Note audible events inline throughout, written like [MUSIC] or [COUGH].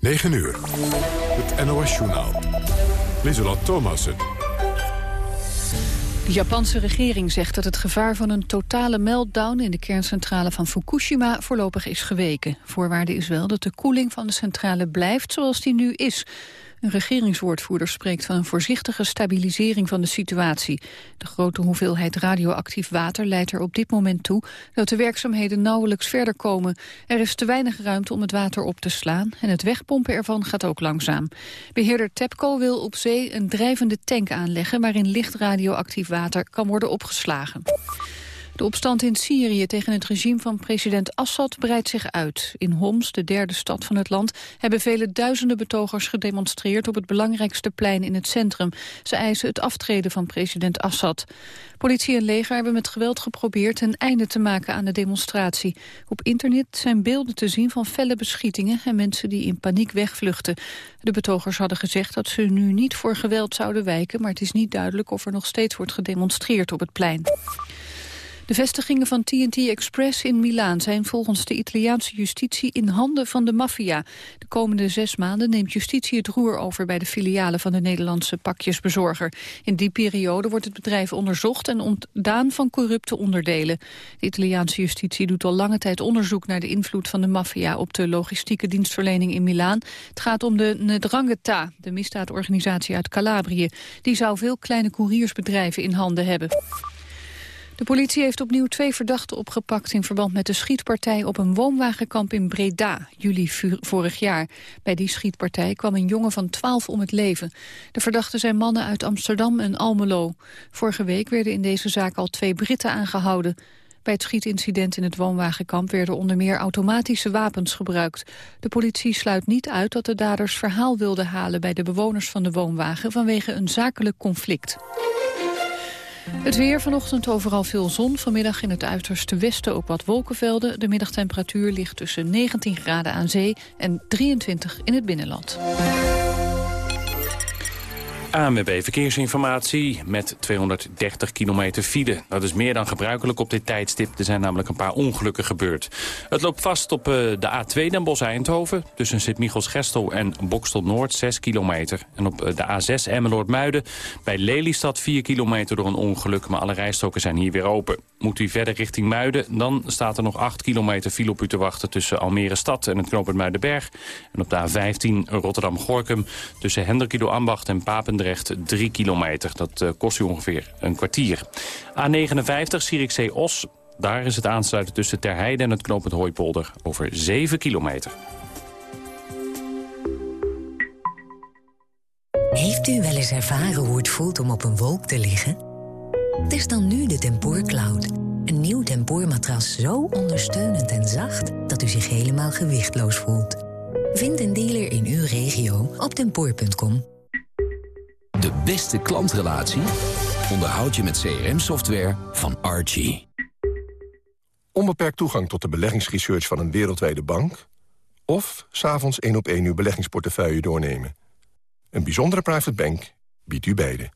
9 uur. Het NOS-journaal. Lieselot Thomassen. De Japanse regering zegt dat het gevaar van een totale meltdown in de kerncentrale van Fukushima voorlopig is geweken. Voorwaarde is wel dat de koeling van de centrale blijft zoals die nu is. Een regeringswoordvoerder spreekt van een voorzichtige stabilisering van de situatie. De grote hoeveelheid radioactief water leidt er op dit moment toe dat de werkzaamheden nauwelijks verder komen. Er is te weinig ruimte om het water op te slaan en het wegpompen ervan gaat ook langzaam. Beheerder TEPCO wil op zee een drijvende tank aanleggen waarin licht radioactief water kan worden opgeslagen. De opstand in Syrië tegen het regime van president Assad breidt zich uit. In Homs, de derde stad van het land, hebben vele duizenden betogers gedemonstreerd op het belangrijkste plein in het centrum. Ze eisen het aftreden van president Assad. Politie en leger hebben met geweld geprobeerd een einde te maken aan de demonstratie. Op internet zijn beelden te zien van felle beschietingen en mensen die in paniek wegvluchten. De betogers hadden gezegd dat ze nu niet voor geweld zouden wijken, maar het is niet duidelijk of er nog steeds wordt gedemonstreerd op het plein. De vestigingen van TNT Express in Milaan zijn volgens de Italiaanse justitie in handen van de maffia. De komende zes maanden neemt justitie het roer over bij de filialen van de Nederlandse pakjesbezorger. In die periode wordt het bedrijf onderzocht en ontdaan van corrupte onderdelen. De Italiaanse justitie doet al lange tijd onderzoek naar de invloed van de maffia op de logistieke dienstverlening in Milaan. Het gaat om de Ndrangheta, de misdaadorganisatie uit Calabrië. Die zou veel kleine couriersbedrijven in handen hebben. De politie heeft opnieuw twee verdachten opgepakt... in verband met de schietpartij op een woonwagenkamp in Breda, juli vorig jaar. Bij die schietpartij kwam een jongen van 12 om het leven. De verdachten zijn mannen uit Amsterdam en Almelo. Vorige week werden in deze zaak al twee Britten aangehouden. Bij het schietincident in het woonwagenkamp werden onder meer automatische wapens gebruikt. De politie sluit niet uit dat de daders verhaal wilden halen bij de bewoners van de woonwagen vanwege een zakelijk conflict. Het weer vanochtend overal veel zon. Vanmiddag in het uiterste westen ook wat wolkenvelden. De middagtemperatuur ligt tussen 19 graden aan zee en 23 in het binnenland. ANWB Verkeersinformatie met 230 kilometer file. Dat is meer dan gebruikelijk op dit tijdstip. Er zijn namelijk een paar ongelukken gebeurd. Het loopt vast op eh, de A2 Den Bosch-Eindhoven... tussen Sint-Michels-Gestel en Bokstel-Noord 6 kilometer. En op eh, de A6 Emmeloord-Muiden bij Lelystad 4 kilometer door een ongeluk... maar alle rijstroken zijn hier weer open. Moet u verder richting Muiden, dan staat er nog 8 kilometer file op u te wachten... tussen Almere-Stad en het knooppunt Muidenberg. En op de A15 Rotterdam-Gorkum tussen Hendrikido-Ambacht en Papendrecht 3 kilometer. Dat uh, kost u ongeveer een kwartier. A59 Zierikzee-Os. Daar is het aansluiten tussen Terheide en het knooppunt Hooipolder over 7 kilometer. Heeft u wel eens ervaren hoe het voelt om op een wolk te liggen? Test dan nu de Tempoor Cloud. Een nieuw tempoormatras zo ondersteunend en zacht... dat u zich helemaal gewichtloos voelt. Vind een dealer in uw regio op tempoor.com. De beste klantrelatie onderhoud je met CRM-software van Archie. Onbeperkt toegang tot de beleggingsresearch van een wereldwijde bank... of s'avonds één op één uw beleggingsportefeuille doornemen. Een bijzondere private bank biedt u beide.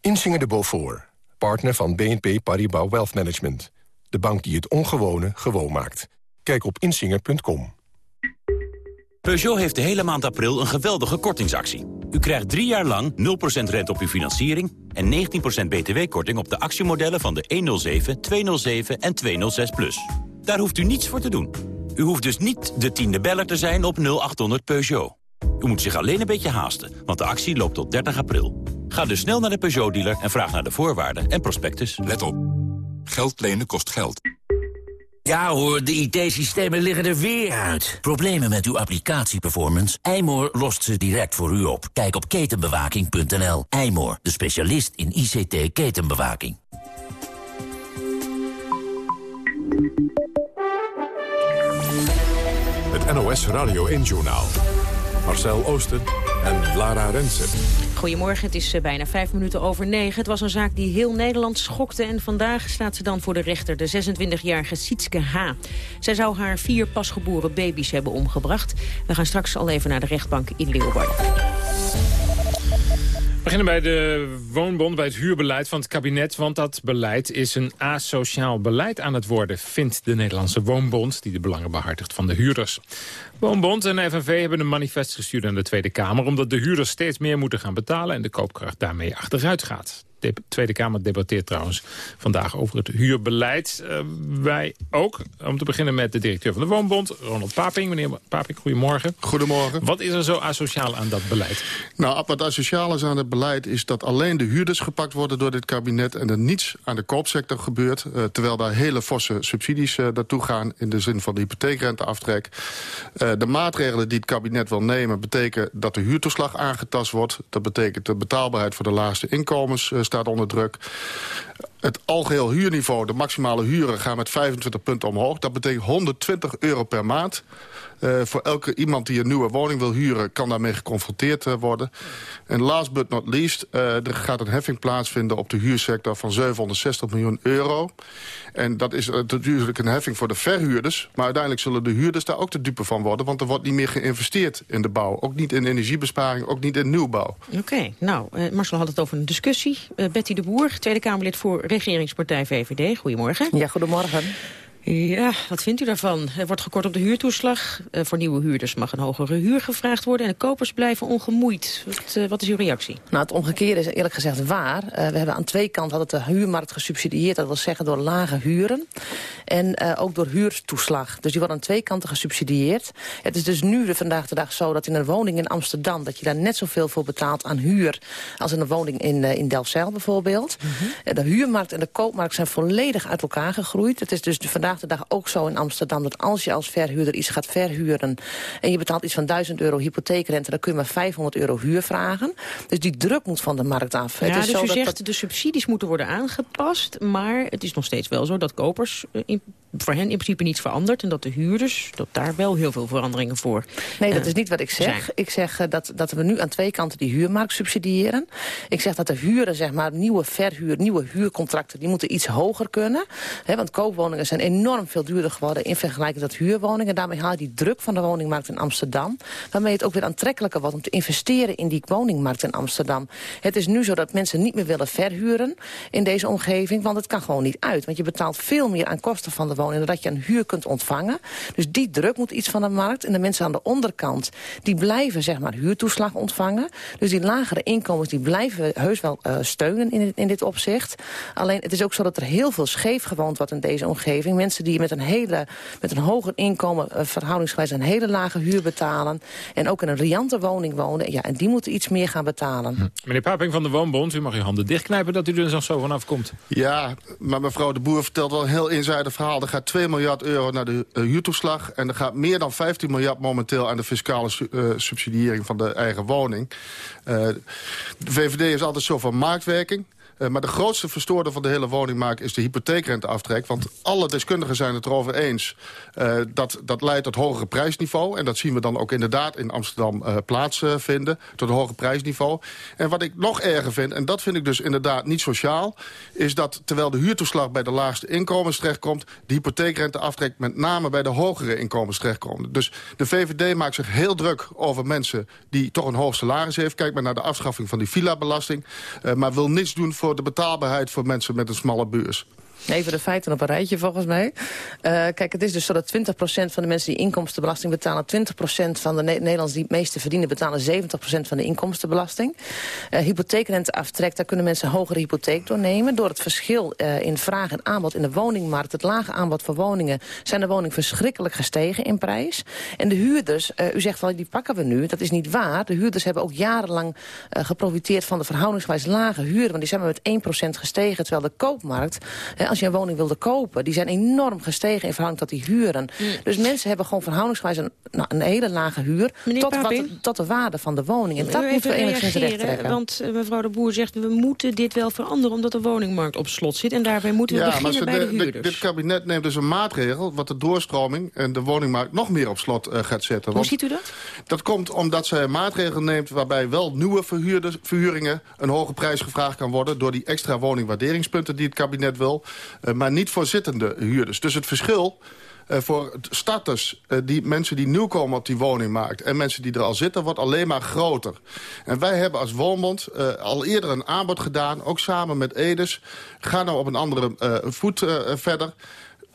Insinger de Beaufort, partner van BNP Paribas Wealth Management. De bank die het ongewone gewoon maakt. Kijk op insinger.com. Peugeot heeft de hele maand april een geweldige kortingsactie. U krijgt drie jaar lang 0% rente op uw financiering... en 19% btw-korting op de actiemodellen van de 107, 207 en 206 Plus. Daar hoeft u niets voor te doen. U hoeft dus niet de tiende beller te zijn op 0800 Peugeot. U moet zich alleen een beetje haasten, want de actie loopt tot 30 april. Ga dus snel naar de Peugeot-dealer en vraag naar de voorwaarden en prospectus. Let op. Geld lenen kost geld. Ja hoor, de IT-systemen liggen er weer uit. Problemen met uw applicatieperformance? Eymoor lost ze direct voor u op. Kijk op ketenbewaking.nl. Eymoor, de specialist in ICT-ketenbewaking. Het NOS Radio 1-journaal. Marcel Oosten en Lara Rensen. Goedemorgen, het is eh, bijna vijf minuten over negen. Het was een zaak die heel Nederland schokte... en vandaag staat ze dan voor de rechter, de 26-jarige Sietske H. Zij zou haar vier pasgeboren baby's hebben omgebracht. We gaan straks al even naar de rechtbank in Leeuwarden. beginnen bij de woonbond, bij het huurbeleid van het kabinet. Want dat beleid is een asociaal beleid aan het worden... vindt de Nederlandse Woonbond, die de belangen behartigt van de huurders. Woonbond en FNV hebben een manifest gestuurd aan de Tweede Kamer... omdat de huurders steeds meer moeten gaan betalen... en de koopkracht daarmee achteruit gaat. De Tweede Kamer debatteert trouwens vandaag over het huurbeleid. Uh, wij ook, om te beginnen met de directeur van de Woonbond, Ronald Paping. Meneer Paping, goedemorgen. Goedemorgen. Wat is er zo asociaal aan dat beleid? Nou, wat asociaal is aan het beleid is dat alleen de huurders gepakt worden door dit kabinet... en er niets aan de koopsector gebeurt, uh, terwijl daar hele forse subsidies uh, naartoe gaan... in de zin van de hypotheekrenteaftrek. De maatregelen die het kabinet wil nemen betekenen dat de huurtoeslag aangetast wordt. Dat betekent de betaalbaarheid voor de laagste inkomens staat onder druk. Het algeheel huurniveau, de maximale huren, gaan met 25 punten omhoog. Dat betekent 120 euro per maand. Uh, voor elke iemand die een nieuwe woning wil huren... kan daarmee geconfronteerd uh, worden. En last but not least, uh, er gaat een heffing plaatsvinden... op de huursector van 760 miljoen euro. En dat is natuurlijk een heffing voor de verhuurders. Maar uiteindelijk zullen de huurders daar ook de dupe van worden. Want er wordt niet meer geïnvesteerd in de bouw. Ook niet in energiebesparing, ook niet in nieuwbouw. Oké, nou, Marcel had het over een discussie. Betty de Boer, Tweede Kamerlid voor regeringspartij VVD. Goedemorgen. Ja, goedemorgen. Ja, wat vindt u daarvan? Er wordt gekort op de huurtoeslag. Uh, voor nieuwe huurders mag een hogere huur gevraagd worden... en de kopers blijven ongemoeid. Wat, uh, wat is uw reactie? Nou, het omgekeerde is eerlijk gezegd waar. Uh, we hebben aan twee kanten had het de huurmarkt gesubsidieerd. Dat wil zeggen door lage huren. En ook door huurtoeslag. Dus die worden aan twee kanten gesubsidieerd. Het is dus nu de, vandaag de dag zo dat in een woning in Amsterdam... dat je daar net zoveel voor betaalt aan huur... als in een woning in, in Delfzijl bijvoorbeeld. Mm -hmm. de huurmarkt en de koopmarkt zijn volledig uit elkaar gegroeid. Het is dus vandaag de dag ook zo in Amsterdam... dat als je als verhuurder iets gaat verhuren... en je betaalt iets van 1000 euro hypotheekrente... dan kun je maar 500 euro huur vragen. Dus die druk moet van de markt af. Ja, het is dus zo u dat zegt dat... de subsidies moeten worden aangepast... maar het is nog steeds wel zo dat kopers eh, in voor hen in principe niets verandert... en dat de huurders, dat daar wel heel veel veranderingen voor Nee, dat uh, is niet wat ik zeg. Zijn. Ik zeg uh, dat, dat we nu aan twee kanten die huurmarkt subsidiëren. Ik zeg dat de huren, zeg maar, nieuwe verhuur, nieuwe huurcontracten... die moeten iets hoger kunnen. Hè, want koopwoningen zijn enorm veel duurder geworden... in vergelijking met huurwoningen. Daarmee haal je die druk van de woningmarkt in Amsterdam. Waarmee het ook weer aantrekkelijker wordt om te investeren... in die woningmarkt in Amsterdam. Het is nu zo dat mensen niet meer willen verhuren in deze omgeving... want het kan gewoon niet uit. Want je betaalt veel meer aan kosten van de woning wonen... dat je een huur kunt ontvangen. Dus die druk moet iets van de markt. En de mensen aan de onderkant, die blijven zeg maar huurtoeslag ontvangen. Dus die lagere inkomens, die blijven heus wel uh, steunen in, in dit opzicht. Alleen, het is ook zo dat er heel veel scheef gewoond wordt in deze omgeving. Mensen die met een, hele, met een hoger inkomen uh, verhoudingsgewijs een hele lage huur betalen. En ook in een riante woning wonen. Ja, en die moeten iets meer gaan betalen. Hm. Meneer Paping van de Woonbond, u mag uw handen dichtknijpen dat u er zo zo vanaf komt. Ja, maar mevrouw de Boer vertelt wel een heel eenzijdig verhaal. Er gaat 2 miljard euro naar de uh, huurtoeslag. En er gaat meer dan 15 miljard momenteel aan de fiscale su uh, subsidiëring van de eigen woning. Uh, de VVD is altijd zo van marktwerking. Uh, maar de grootste verstoorder van de hele woningmarkt is de hypotheekrenteaftrek. Want alle deskundigen zijn het erover eens. Uh, dat, dat leidt tot hogere prijsniveau. En dat zien we dan ook inderdaad in Amsterdam uh, plaatsvinden. tot een hoger prijsniveau. En wat ik nog erger vind, en dat vind ik dus inderdaad niet sociaal... is dat terwijl de huurtoeslag bij de laagste inkomens terechtkomt... de hypotheekrenteaftrek met name bij de hogere inkomens terechtkomt. Dus de VVD maakt zich heel druk over mensen die toch een hoog salaris heeft. Kijk maar naar de afschaffing van die villa-belasting. maar wil niets doen voor de betaalbaarheid voor mensen met een smalle beurs. Even de feiten op een rijtje volgens mij. Uh, kijk, het is dus zo dat 20% van de mensen die inkomstenbelasting betalen... 20% van de ne Nederlanders die het meeste verdienen... betalen 70% van de inkomstenbelasting. Uh, hypotheekrenteaftrek, daar kunnen mensen hogere hypotheek doornemen. Door het verschil uh, in vraag en aanbod in de woningmarkt... het lage aanbod voor woningen... zijn de woningen verschrikkelijk gestegen in prijs. En de huurders, u zegt wel, die pakken we nu. Dat is niet waar. De huurders hebben ook jarenlang geprofiteerd... van de verhoudingswijs lage huren. Want die zijn maar met 1% gestegen. Terwijl de koopmarkt als je een woning wilde kopen... die zijn enorm gestegen in verhouding tot die huren. Mm. Dus mensen hebben gewoon verhoudingsgewijs een, nou, een hele lage huur... Tot, wat, tot, de waarde van de woning. En dat moeten we enigszins recht trekken. Want uh, mevrouw de Boer zegt, we moeten dit wel veranderen... omdat de woningmarkt op slot zit. En daarbij moeten we ja, beginnen bij de, de huurders. dit kabinet neemt dus een maatregel... wat de doorstroming en de woningmarkt nog meer op slot uh, gaat zetten. Hoe ziet u dat? Dat komt omdat zij een maatregel neemt... waarbij wel nieuwe verhuurders, verhuringen een hoge prijs gevraagd kan worden... door die extra woningwaarderingspunten die het kabinet wil... Uh, maar niet voor zittende huurders. Dus het verschil voor starters, die mensen die nieuw komen op die woningmarkt... en mensen die er al zitten, wordt alleen maar groter. En wij hebben als Woonbond al eerder een aanbod gedaan... ook samen met Edes. Ga nou op een andere voet verder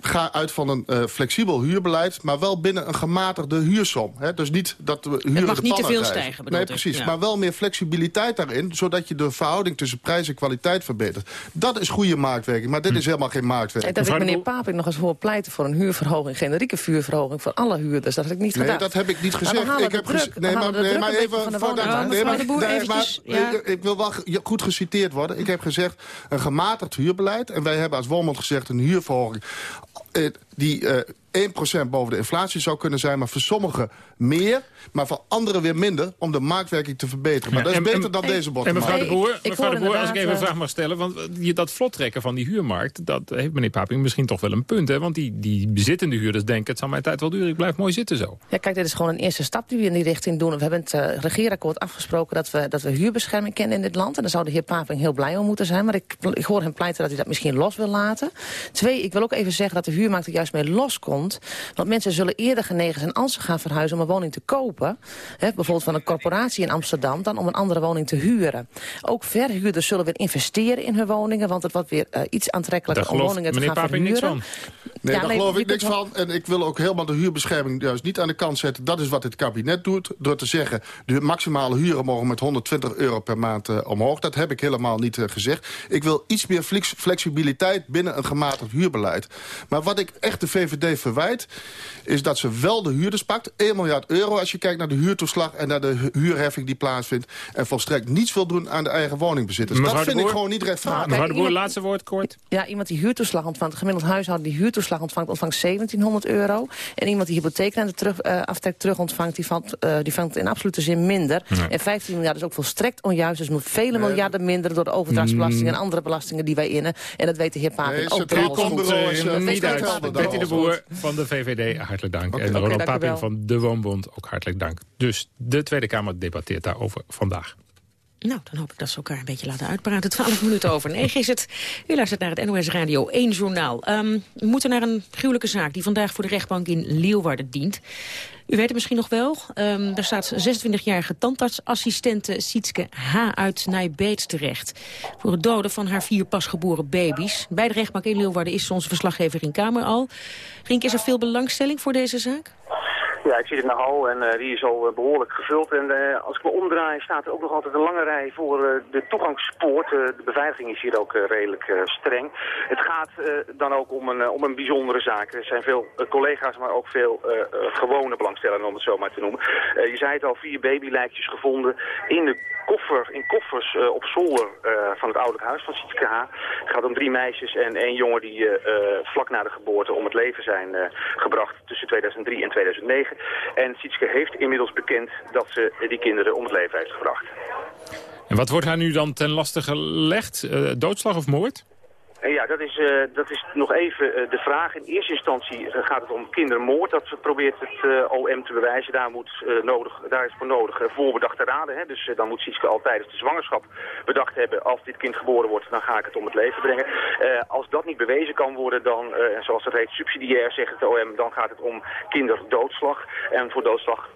ga uit van een uh, flexibel huurbeleid... maar wel binnen een gematigde huursom. Hè? Dus niet dat we huren Het mag de niet te veel stijgen, Nee, precies. Ja. Maar wel meer flexibiliteit daarin... zodat je de verhouding tussen prijs en kwaliteit verbetert. Dat is goede marktwerking, maar dit is helemaal geen En marktwerking. dat ik meneer Papik nog eens voor pleiten voor een huurverhoging... generieke vuurverhoging voor alle huurders. Dat had ik niet Nee, gedaan. dat heb ik niet Maar gezegd. halen Ik heb druk- nee, maar, nee, maar even nee, nee, maar, ik, ik wil wel goed geciteerd worden. Ik heb gezegd een gematigd huurbeleid. En wij hebben als Woonbond gezegd een huurverhoging eh, die eh 1% boven de inflatie zou kunnen zijn... maar voor sommigen meer, maar voor anderen weer minder... om de marktwerking te verbeteren. Maar Ja, dat is en- beter en- dan deze En bottom mevrouw de Boer, ik mevrouw de Boer als ik even een inderdaad, vraag mag stellen... want eh, je- dat vlottrekken van die huurmarkt... dat heeft meneer Paping misschien toch wel een punt. Hè? Want die, die bezittende huurders denken... het zal mijn tijd wel duren, ik blijf mooi zitten zo. Ja, kijk, dit is gewoon een eerste stap die we in die richting doen. We hebben het uh, regeerakkoord afgesproken dat we, dat we huurbescherming kennen in dit land. En daar zou de heer Paping heel blij om moeten zijn. Maar ik, ik hoor hem pleiten dat hij dat misschien los wil laten. Twee, ik wil ook even zeggen dat de huurmarkt er juist mee loskomt. Want mensen zullen eerder genegen zijn als ze gaan verhuizen om een woning te kopen. Hè, bijvoorbeeld van een corporatie in Amsterdam, dan om een andere woning te huren. Ook verhuurders zullen weer investeren in hun woningen. Want het wordt weer uh, iets aantrekkelijker om woningen te gaan Paping niks verhuren. van. Nee, Ja, daar geloof ik niks van. En ik wil ook helemaal de huurbescherming juist niet aan de kant zetten. Dat is wat het kabinet doet. Door te zeggen, de maximale huren mogen met 120 euro per maand uh, omhoog. Dat heb ik helemaal niet uh, gezegd. Ik wil iets meer flex flexibiliteit binnen een gematigd huurbeleid. Maar wat ik echt de VVD verwijt... is dat ze wel de huurders pakt. 1 miljard euro als je kijkt naar de huurtoeslag... en naar de hu- huurheffing die plaatsvindt. En volstrekt niets wil doen aan de eigen woningbezitters. Mevrouw dat vind ik gewoon niet rechtvaardig. Mevrouw de Boer, laatste woord kort. Ja, iemand die huurtoeslag ontvangt, gemiddeld huishouden die huurtoeslag ontvangt, ontvangt 1700 euro. En iemand die hypotheekrente terug, uh, aftrek terug ontvangt, die vangt, uh, die vangt in absolute zin minder. Nee. En 15 miljard is ook volstrekt onjuist. Dus moet vele miljarden minder door de overdrachtsbelasting en andere belastingen die wij innen. En dat weet de heer Nee, ook. Planbureau Komt er eh, niet uit. Betty de. Boer van de VVD, hartelijk dank. En Ronald Paping wel. van de Woonbond, ook hartelijk dank. Dus de Tweede Kamer debatteert daarover vandaag. Nou, dan hoop ik dat ze elkaar een beetje laten uitpraten. 12 minuten over 9 is het. U luistert naar het NOS Radio 1 Journaal. Um, we moeten naar een gruwelijke zaak die vandaag voor de rechtbank in Leeuwarden dient. U weet het misschien nog wel. Um, daar staat 26-jarige tandartsassistente Sietske H. uit Nijbeets terecht. Voor het doden van haar vier pasgeboren baby's. Bij de rechtbank in Leeuwarden is onze verslaggever in Kamer al. Rink, is er veel belangstelling voor deze zaak? Ja, ik zit in de hal en uh, die is al uh, behoorlijk gevuld. En uh, als ik me omdraai staat er ook nog altijd een lange rij voor de toegangspoort. de beveiliging is hier ook redelijk streng. Het gaat dan ook om een, om een bijzondere zaak. Er zijn veel collega's, maar ook veel gewone belangstellenden om het zo maar te noemen. je zei het al, vier babylijkjes gevonden in de koffer, in koffers op zolder van het ouderlijk huis van Sietske H. Het gaat om drie meisjes en één jongen die vlak na de geboorte om het leven zijn gebracht tussen 2003 en 2009. En Sietske heeft inmiddels bekend dat ze die kinderen om het leven heeft gebracht. En wat wordt haar nu dan ten laste gelegd? Uh, doodslag of moord? Ja, dat is, uh, dat is nog even uh, de vraag. In eerste instantie uh, gaat het om kindermoord. Dat probeert het OM te bewijzen. Daar, moet, nodig, daar is voor nodig voorbedachte raden. Hè? Dus dan moet Sietske al tijdens de zwangerschap bedacht hebben... als dit kind geboren wordt, dan ga ik het om het leven brengen. als dat niet bewezen kan worden, dan, en zoals het heet subsidiair, zegt het OM... dan gaat het om kinderdoodslag. En voor doodslag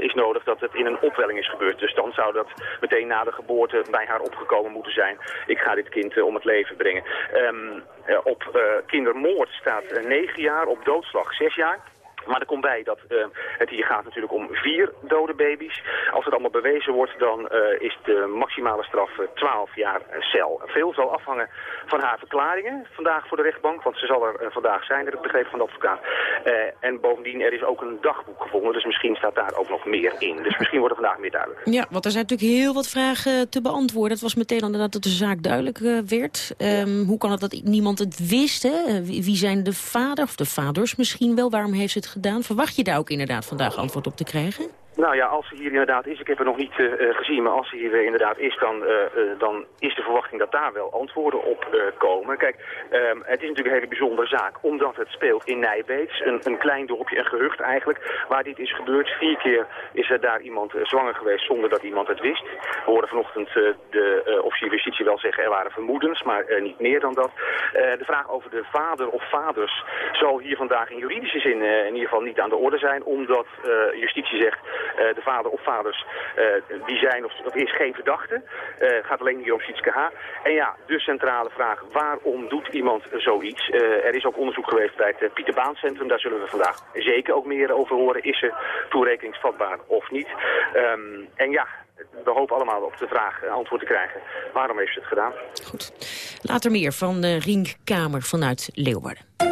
is nodig dat het in een opwelling is gebeurd. Dus dan zou dat meteen na de geboorte bij haar opgekomen moeten zijn. Ik ga dit kind om het leven brengen. Um, op uh, kindermoord staat uh, 9 jaar, op doodslag 6 jaar. Maar er komt bij dat uh, het hier gaat natuurlijk om vier dode baby's. Als het allemaal bewezen wordt, dan uh, is de maximale straf uh, 12 jaar cel. Veel zal afhangen van haar verklaringen vandaag voor de rechtbank. Want ze zal er vandaag zijn, heb ik begrepen van de advocaat. en bovendien, er is ook een dagboek gevonden. Dus misschien staat daar ook nog meer in. Dus misschien wordt er vandaag meer duidelijk. Ja, want er zijn natuurlijk heel wat vragen te beantwoorden. Het was meteen al dat de zaak duidelijk werd. Um, hoe kan het dat niemand het wist? Hè? Wie, zijn de vader of de vaders misschien wel? Waarom heeft het gedaan? Verwacht je daar ook inderdaad vandaag antwoord op te krijgen? Nou ja, als ze hier inderdaad is, ik heb het nog niet uh, gezien, maar als ze hier inderdaad is, dan, uh, dan is de verwachting dat daar wel antwoorden op komen. Kijk, um, het is natuurlijk een hele bijzondere zaak, omdat het speelt in Nijbeets, een, een klein dorpje, een gehucht eigenlijk, waar dit is gebeurd. Vier keer is er daar iemand zwanger geweest zonder dat iemand het wist. We hoorden vanochtend de officier justitie wel zeggen, er waren vermoedens, maar niet meer dan dat. de vraag over de vader of vaders zal hier vandaag in juridische zin in ieder geval niet aan de orde zijn, omdat justitie zegt eh, de vader of vaders, eh, die zijn of dat is geen verdachte. Eh, gaat alleen hier om Sietske H. En ja, de centrale vraag, waarom doet iemand zoiets? er is ook onderzoek geweest bij het Pieter Baan Centrum. Daar zullen we vandaag zeker ook meer over horen. Is ze toerekeningsvatbaar of niet? Ehm, en ja, we hopen allemaal op de vraag antwoord te krijgen. Waarom heeft ze het gedaan? Goed. Later meer van de Rienk Kamer vanuit Leeuwarden.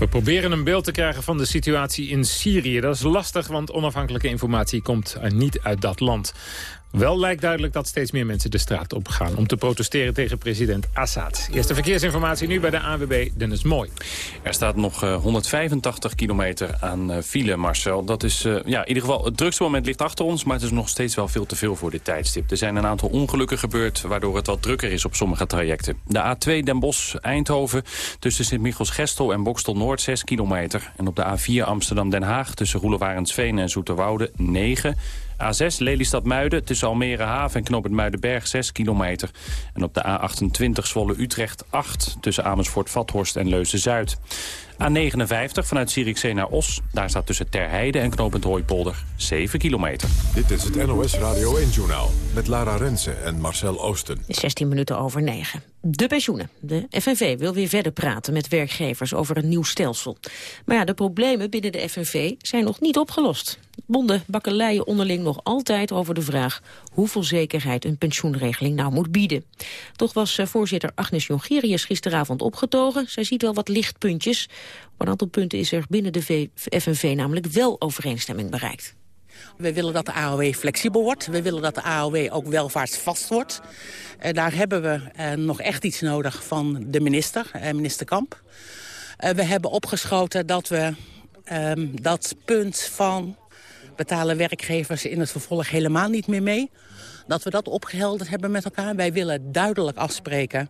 We proberen een beeld te krijgen van de situatie in Syrië. Dat is lastig, want onafhankelijke informatie komt niet uit dat land. Wel lijkt duidelijk dat steeds meer mensen de straat op gaan... om te protesteren tegen president Assad. Eerste verkeersinformatie nu bij de AWB Dennis Mooi. Er staat nog 185 eh, kilometer aan uh, file, Marcel. Dat is, uh, ja, in ieder geval, het drukste moment ligt achter ons... maar het is nog steeds wel veel te veel voor dit tijdstip. Er zijn een aantal ongelukken gebeurd... waardoor het wat drukker is op sommige trajecten. De A2 Den Bosch-Eindhoven tussen Sint-Michels-Gestel en Bokstel-Noord 6 kilometer. En op de A4 Amsterdam-Den Haag tussen Roelewarensveen en Zoeterwoude 9 A6 Lelystad-Muiden tussen Almere Haven en Knoop het Muidenberg 6 kilometer. En op de A28 Zwolle-Utrecht 8 tussen Amersfoort-Vathorst en Leuzen-Zuid. A59 vanuit Zierikzee naar Os. Daar staat tussen Terheide en Knopend Hooipolder 7 kilometer. Dit is het NOS Radio 1-journaal met Lara Rensen en Marcel Oosten. 16 minuten over 9. De pensioenen. De FNV wil weer verder praten met werkgevers over een nieuw stelsel. Maar ja, de problemen binnen de FNV zijn nog niet opgelost. Bonden bakkeleien onderling nog altijd over de vraag... hoeveel zekerheid een pensioenregeling nou moet bieden. Toch was eh, voorzitter Agnes Jongerius gisteravond opgetogen. Zij ziet wel wat lichtpuntjes. Op een aantal punten is er binnen de FNV namelijk wel overeenstemming bereikt. We willen dat de AOW flexibel wordt. We willen dat de AOW ook welvaartsvast wordt. Daar hebben we uh, nog echt iets nodig van de minister, uh, minister Kamp. we hebben opgeschoten dat we ehm, dat punt van betalen werkgevers in het vervolg helemaal niet meer mee. Dat we dat opgehelderd hebben met elkaar. Wij willen duidelijk afspreken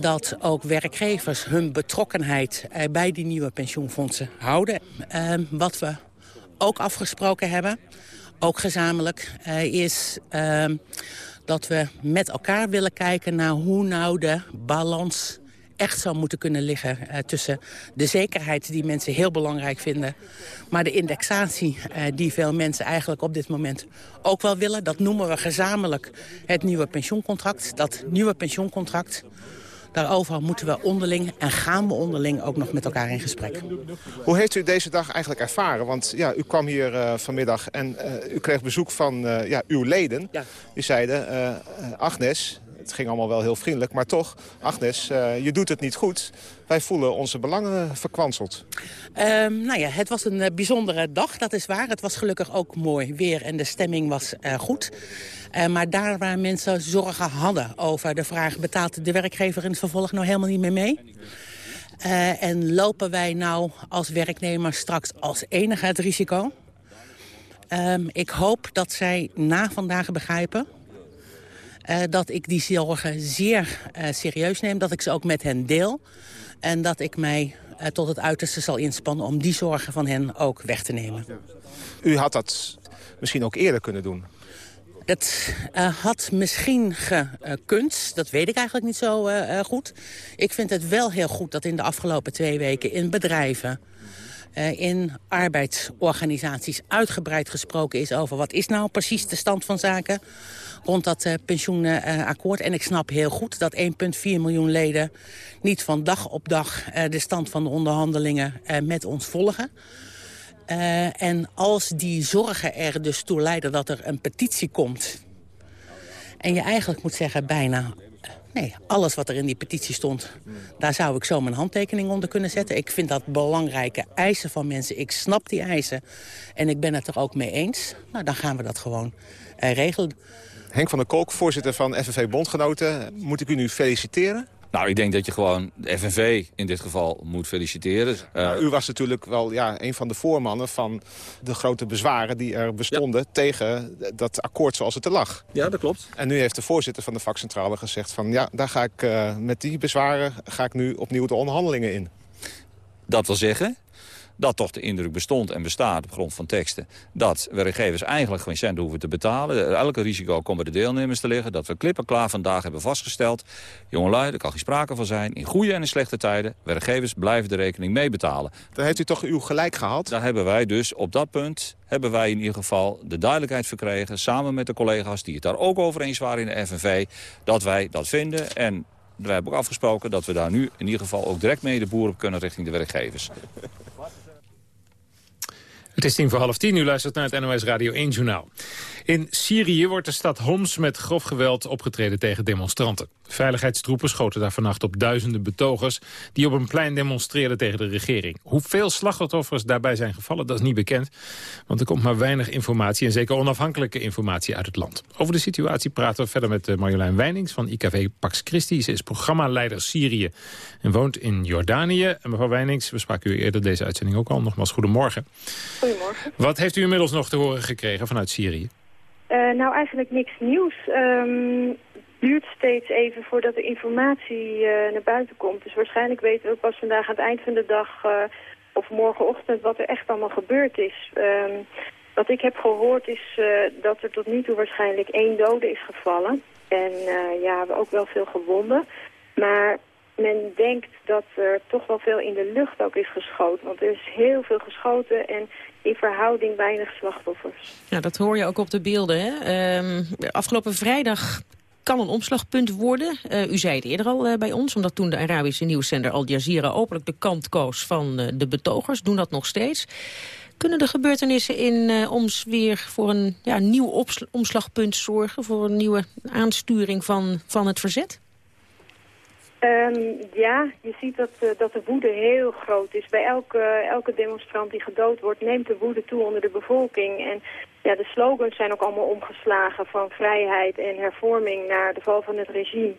dat ook werkgevers hun betrokkenheid bij die nieuwe pensioenfondsen houden. Uh, wat we ook afgesproken hebben, ook gezamenlijk, is ehm, dat we met elkaar willen kijken naar hoe nou de balans echt zou moeten kunnen liggen uh, tussen de zekerheid die mensen heel belangrijk vinden... maar de indexatie uh, die veel mensen eigenlijk op dit moment ook wel willen. Dat noemen we gezamenlijk het nieuwe pensioencontract. Dat nieuwe pensioencontract Daarover moeten we onderling en gaan we onderling ook nog met elkaar in gesprek. Hoe heeft u deze dag eigenlijk ervaren? Want ja, u kwam hier uh, vanmiddag en uh, u kreeg bezoek van uh, ja, uw leden. Ja. Die zeiden, Agnes, het ging allemaal wel heel vriendelijk, maar toch, Agnes, uh, je doet het niet goed. Wij voelen onze belangen verkwanseld. Um, nou ja, het was een uh, bijzondere dag, dat is waar. Het was gelukkig ook mooi weer en de stemming was uh, goed. maar daar waar mensen zorgen hadden over de vraag... betaalt de werkgever in het vervolg nou helemaal niet meer mee? en lopen wij nou als werknemer straks als enige het risico? Um, ik hoop dat zij na vandaag begrijpen dat ik die zorgen zeer uh, serieus neem. Dat ik ze ook met hen deel. En dat ik mij uh, tot het uiterste zal inspannen om die zorgen van hen ook weg te nemen. U had dat misschien ook eerder kunnen doen? Het had misschien gekund. Dat weet ik eigenlijk niet zo goed. Ik vind het wel heel goed dat in de afgelopen twee weken in bedrijven... in arbeidsorganisaties uitgebreid gesproken is over... wat is nou precies de stand van zaken rond dat uh, pensioenakkoord. en ik snap heel goed dat 1,4 miljoen leden niet van dag op dag uh, de stand van de onderhandelingen uh, met ons volgen. en als die zorgen er dus toe leiden dat er een petitie komt... en je eigenlijk moet zeggen bijna Nee, alles wat er in die petitie stond, daar zou ik zo mijn handtekening onder kunnen zetten. Ik vind dat belangrijke eisen van mensen. Ik snap die eisen en ik ben het er ook mee eens. Nou, dan gaan we dat gewoon regelen. Henk van der Kolk, voorzitter van FNV Bondgenoten. Moet ik u nu feliciteren? Nou, ik denk dat je gewoon de FNV in dit geval moet feliciteren. Uh, u was natuurlijk wel ja, een van de voormannen van de grote bezwaren die er bestonden... tegen dat akkoord zoals het er lag. Ja, dat klopt. En nu heeft de voorzitter van de vakcentrale gezegd van... ja, daar ga ik, uh, met die bezwaren ga ik nu opnieuw de onderhandelingen in. Dat wil zeggen, dat toch de indruk bestond en bestaat op grond van teksten... dat werkgevers eigenlijk geen cent hoeven te betalen. Elke risico komt bij de deelnemers te liggen. Dat we klippen klaar vandaag hebben vastgesteld. Jongelui, er kan geen sprake van zijn. In goede en in slechte tijden, werkgevers blijven de rekening meebetalen. Dan heeft u toch uw gelijk gehad? Daar hebben wij dus op dat punt hebben wij in ieder geval de duidelijkheid verkregen... samen met de collega's die het daar ook over eens waren in de FNV... dat wij dat vinden en wij hebben ook afgesproken dat we daar nu in ieder geval ook direct mee de boeren op kunnen richting de werkgevers. [LAUGHS] Het is tien voor half tien. U luistert naar het NOS Radio 1 Journaal. In Syrië wordt de stad Homs met grof geweld opgetreden tegen demonstranten. Veiligheidstroepen schoten daar vannacht op duizenden betogers... die op een plein demonstreerden tegen de regering. Hoeveel slachtoffers daarbij zijn gevallen, dat is niet bekend. Want er komt maar weinig informatie en zeker onafhankelijke informatie uit het land. Over de situatie praten we verder met eh, Marjolein Weinings van IKV Pax Christi. Ze is programmaleider Syrië en woont in Jordanië. En mevrouw Weinings, we spraken u eerder deze uitzending ook al. Nogmaals, goedemorgen. Goedemorgen. Wat heeft u inmiddels nog te horen gekregen vanuit Syrië? Uh, nou, eigenlijk niks nieuws. Um, duurt steeds even voordat de informatie uh, naar buiten komt. Dus waarschijnlijk weten we pas vandaag aan het eind van de dag... Uh, of morgenochtend wat er echt allemaal gebeurd is. Um, wat ik heb gehoord is dat er tot nu toe waarschijnlijk één dode is gevallen. En ja, we ook wel veel gewonden. Maar men denkt dat er toch wel veel in de lucht ook is geschoten. Want er is heel veel geschoten en in verhouding weinig slachtoffers. Ja, dat hoor je ook op de beelden. Hè? Uh, afgelopen vrijdag kan een omslagpunt worden. Uh, u zei het eerder al uh, bij ons, omdat toen de Arabische nieuwszender Al Jazeera openlijk de kant koos van uh, de betogers. Doen dat nog steeds. Kunnen de gebeurtenissen in Oms weer voor een ja, nieuw omslagpunt zorgen? Voor een nieuwe aansturing van, van het verzet? Um, ja, je ziet dat, uh, dat de woede heel groot is. Bij elke, elke demonstrant die gedood wordt, neemt de woede toe onder de bevolking. En ja, de slogans zijn ook allemaal omgeslagen van vrijheid en hervorming naar de val van het regime.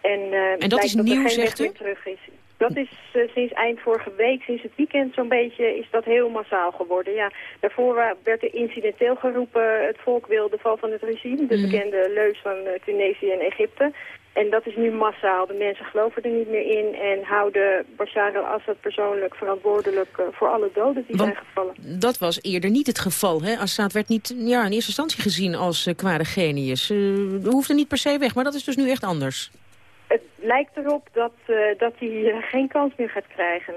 En, uh, en dat is nieuw, zegt u? Terug is. Dat is uh, sinds eind vorige week, sinds het weekend zo'n beetje, is dat heel massaal geworden. Ja, daarvoor werd er incidenteel geroepen, het volk wil de val van het regime. De mm. bekende leus van Tunesië en Egypte. En dat is nu massaal. De mensen geloven er niet meer in en houden Bashar al-Assad persoonlijk verantwoordelijk uh, voor alle doden die zijn gevallen. Dat was eerder niet het geval. Hè? Assad werd niet ja, in eerste instantie gezien als uh, kwade genius. Uh, hoefde niet per se weg, maar dat is dus nu echt anders. Het lijkt erop dat, dat hij geen kans meer gaat krijgen.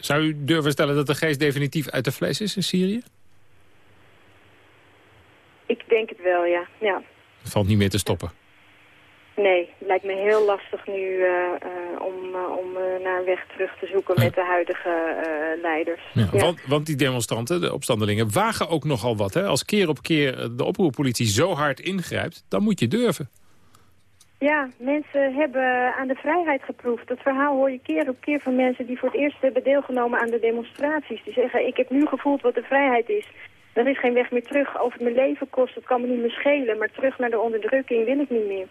Zou u durven stellen dat de geest definitief uit de fles is in Syrië? Ik denk het wel, ja. ja. Het valt niet meer te stoppen. Nee, het lijkt me heel lastig nu uh, uh, om, uh, om naar een weg terug te zoeken met de huidige leiders. Ja, ja. Want, want, die demonstranten, de opstandelingen, wagen ook nogal wat. Hè? Als keer op keer de oproerpolitie zo hard ingrijpt, dan moet je durven. Ja, mensen hebben aan de vrijheid geproefd. Dat verhaal hoor je keer op keer van mensen die voor het eerst hebben deelgenomen aan de demonstraties. Die zeggen, ik heb nu gevoeld wat de vrijheid is. Er is geen weg meer terug. Over mijn leven kost, het kan me niet meer schelen. Maar terug naar de onderdrukking wil ik niet meer.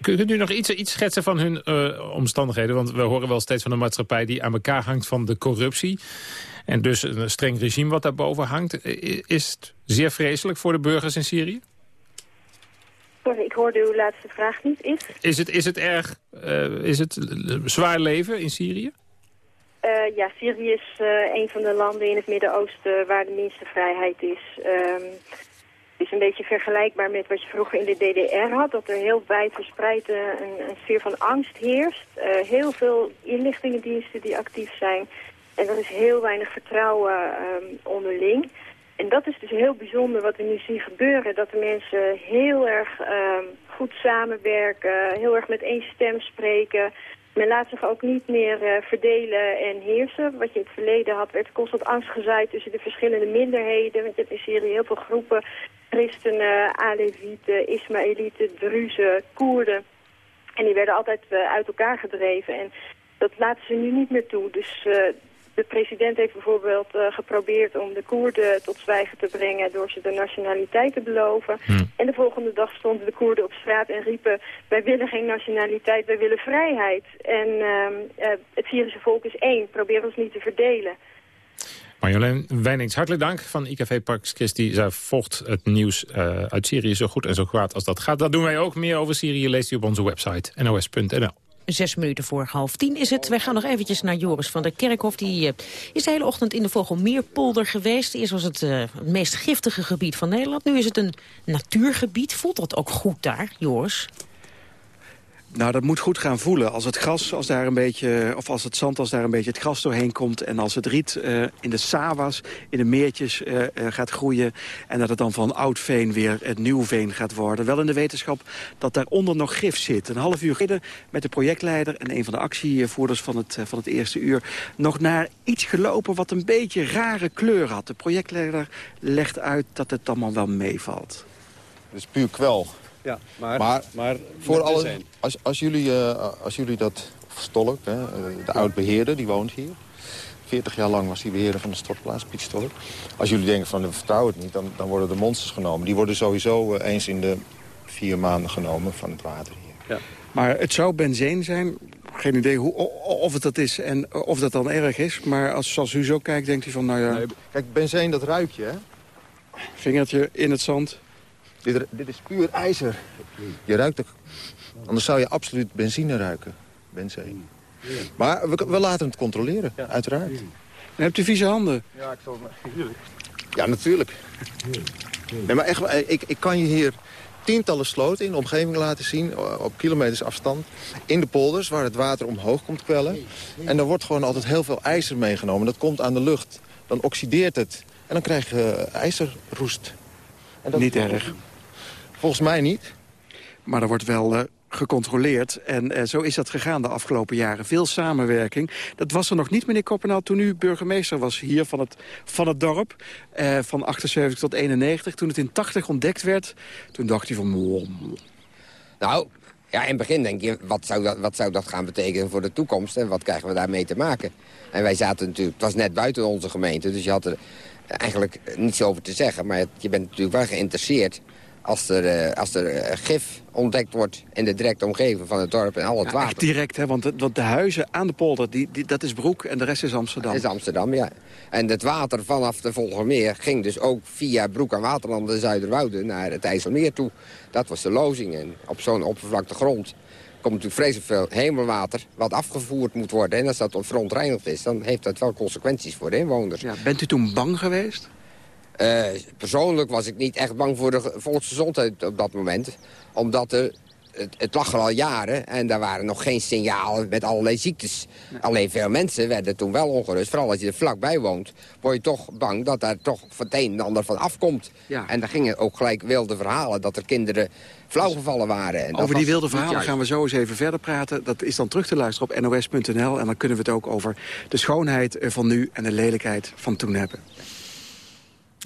Kunt u nog iets, iets schetsen van hun uh, omstandigheden? Want we horen wel steeds van een maatschappij die aan elkaar hangt van de corruptie. En dus een streng regime wat daarboven hangt. Is het zeer vreselijk voor de burgers in Syrië? Sorry, ik hoorde uw laatste vraag niet. Is, is, het, is het erg, uh, is het zwaar leven in Syrië? Uh, ja, Syrië is een van de landen in het Midden-Oosten waar de minste vrijheid is. Um, het is een beetje vergelijkbaar met wat je vroeger in de DDR had. Dat er heel wijd verspreid een, een sfeer van angst heerst. Uh, heel veel inlichtingendiensten die actief zijn. En er is heel weinig vertrouwen um, onderling. En dat is dus heel bijzonder wat we nu zien gebeuren. Dat de mensen heel erg um, goed samenwerken. Heel erg met één stem spreken. Men laat zich ook niet meer uh, verdelen en heersen. Wat je in het verleden had, werd constant angst gezaaid tussen de verschillende minderheden. Want je hebt in Syrië heel veel groepen christenen, Alevieten, Ismaëlieten, Druzen, Koerden. En die werden altijd uh, uit elkaar gedreven. En dat laten ze nu niet meer toe. Dus uh, De president heeft bijvoorbeeld geprobeerd om de Koerden tot zwijgen te brengen door ze de nationaliteit te beloven. Hmm. En de volgende dag stonden de Koerden op straat en riepen, wij willen geen nationaliteit, wij willen vrijheid. En ehm, het Syrische volk is één, probeer ons niet te verdelen. Marjolein Wijnings, hartelijk dank van IKV Parks Christi. Zij volgt het nieuws uh, uit Syrië zo goed en zo kwaad als dat gaat. Dat doen wij ook. Meer over Syrië leest u op onze website nos.nl. Zes minuten voor half tien is het. Wij gaan nog eventjes naar Joris van der Kerkhof. Die uh, is de hele ochtend in de Vogelmeerpolder geweest. Eerst was het uh, het meest giftige gebied van Nederland. Nu is het een natuurgebied. Voelt dat ook goed daar, Joris? Nou, dat moet goed gaan voelen. Als het gras, als daar een beetje, of als het zand, als daar een beetje het gras doorheen komt... en als het riet uh, in de sawas, in de meertjes uh, uh, gaat groeien... en dat het dan van oud veen weer het nieuw veen gaat worden. Wel in de wetenschap dat daaronder nog gif zit. Een half uur geleden met de projectleider en een van de actievoerders van het, van het eerste uur... nog naar iets gelopen wat een beetje rare kleur had. De projectleider legt uit dat het allemaal wel meevalt. Het is puur kwel. Ja, maar, maar, maar voor alle, als, als, jullie, uh, als jullie dat Stolk, hè, de oud-beheerder, die woont hier. 40 jaar lang was hij beheerder van de stortplaats, Piet Stolk. Als jullie denken van we vertrouwen het niet, dan, dan worden de monsters genomen. Die worden sowieso uh, eens in de vier maanden genomen van het water hier. Ja. Maar het zou benzeen zijn, geen idee hoe, of het dat is en of dat dan erg is. Maar als, als u zo kijkt, denkt u van nou ja... Nee, kijk, benzeen dat ruik je, hè? Vingertje in het zand. Dit, dit, is puur ijzer. Je ruikt het. Anders zou je absoluut benzine ruiken. Benzine. Maar we, we laten het controleren, ja. uiteraard. En hebt u vieze handen? Ja, ik zal het Ja, natuurlijk. Nee, maar echt, ik, ik kan je hier tientallen sloten in de omgeving laten zien... op kilometers afstand, in de polders... waar het water omhoog komt kwellen. En er wordt gewoon altijd heel veel ijzer meegenomen. Dat komt aan de lucht. Dan oxideert het. En dan krijg je ijzerroest. En dat niet erg. Volgens mij niet. Maar er wordt wel uh, gecontroleerd. En uh, zo is dat gegaan de afgelopen jaren. Veel samenwerking. Dat was er nog niet, meneer Koppenau, toen u burgemeester was hier van het, van het dorp. Uh, van 78 tot 91. Toen het in 80 ontdekt werd, toen dacht u van... Nou, ja, in het begin denk je, wat zou, dat, wat zou dat gaan betekenen voor de toekomst? En wat krijgen we daarmee te maken? En wij zaten natuurlijk, het was net buiten onze gemeente, dus je had er eigenlijk niets over te zeggen. Maar je bent natuurlijk wel geïnteresseerd als er, uh, als er uh, gif ontdekt wordt in de directe omgeving van het dorp en al het ja, water. direct, hè? Want, de, want de huizen aan de polder, die, die, dat is Broek en de rest is Amsterdam. Dat is Amsterdam, ja. En het water vanaf de Volgermeer ging dus ook via Broek en Waterland en Zuiderwouden naar het IJsselmeer toe. Dat was de lozing. En op zo'n oppervlakte grond komt natuurlijk vreselijk veel hemelwater... wat afgevoerd moet worden. En als dat verontreinigd is, dan heeft dat wel consequenties voor de inwoners. Ja, bent u toen bang geweest? Uh, persoonlijk was ik niet echt bang voor de volksgezondheid op dat moment. Omdat er, het, het lag er al jaren en daar waren nog geen signalen met allerlei ziektes. Nee. Alleen veel mensen werden toen wel ongerust. Vooral als je er vlakbij woont, word je toch bang dat daar toch van het een en ander van afkomt. Ja. En daar gingen ook gelijk wilde verhalen dat er kinderen flauwgevallen waren. En over die wilde verhalen gaan we zo eens even verder praten. Dat is dan terug te luisteren op nos.nl. En dan kunnen we het ook over de schoonheid van nu en de lelijkheid van toen hebben.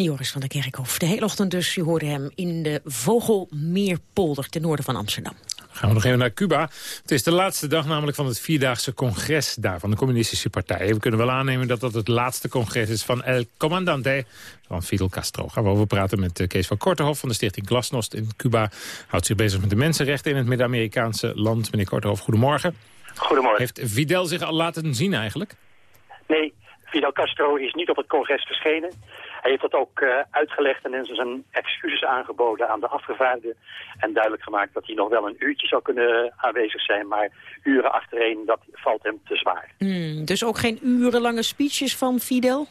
Joris van der Kerkhof. De hele ochtend dus, u hoorde hem in de Vogelmeerpolder ten noorden van Amsterdam. Gaan we nog even naar Cuba. Het is de laatste dag namelijk van het vierdaagse congres daar van de communistische partij. We kunnen wel aannemen dat dat het laatste congres is van El Comandante van Fidel Castro. Gaan we over praten met Kees van Kortenhof van de stichting Glasnost in Cuba. Houdt zich bezig met de mensenrechten in het Midden-Amerikaanse land. Meneer Kortenhof, goedemorgen. Goedemorgen. Heeft Fidel zich al laten zien eigenlijk? Nee, Fidel Castro is niet op het congres verschenen. Hij heeft dat ook uh, uitgelegd en zijn excuses aangeboden aan de afgevaardigden. En duidelijk gemaakt dat hij nog wel een uurtje zou kunnen aanwezig zijn. Maar uren achtereen, dat valt hem te zwaar. Mm, dus ook geen urenlange speeches van Fidel?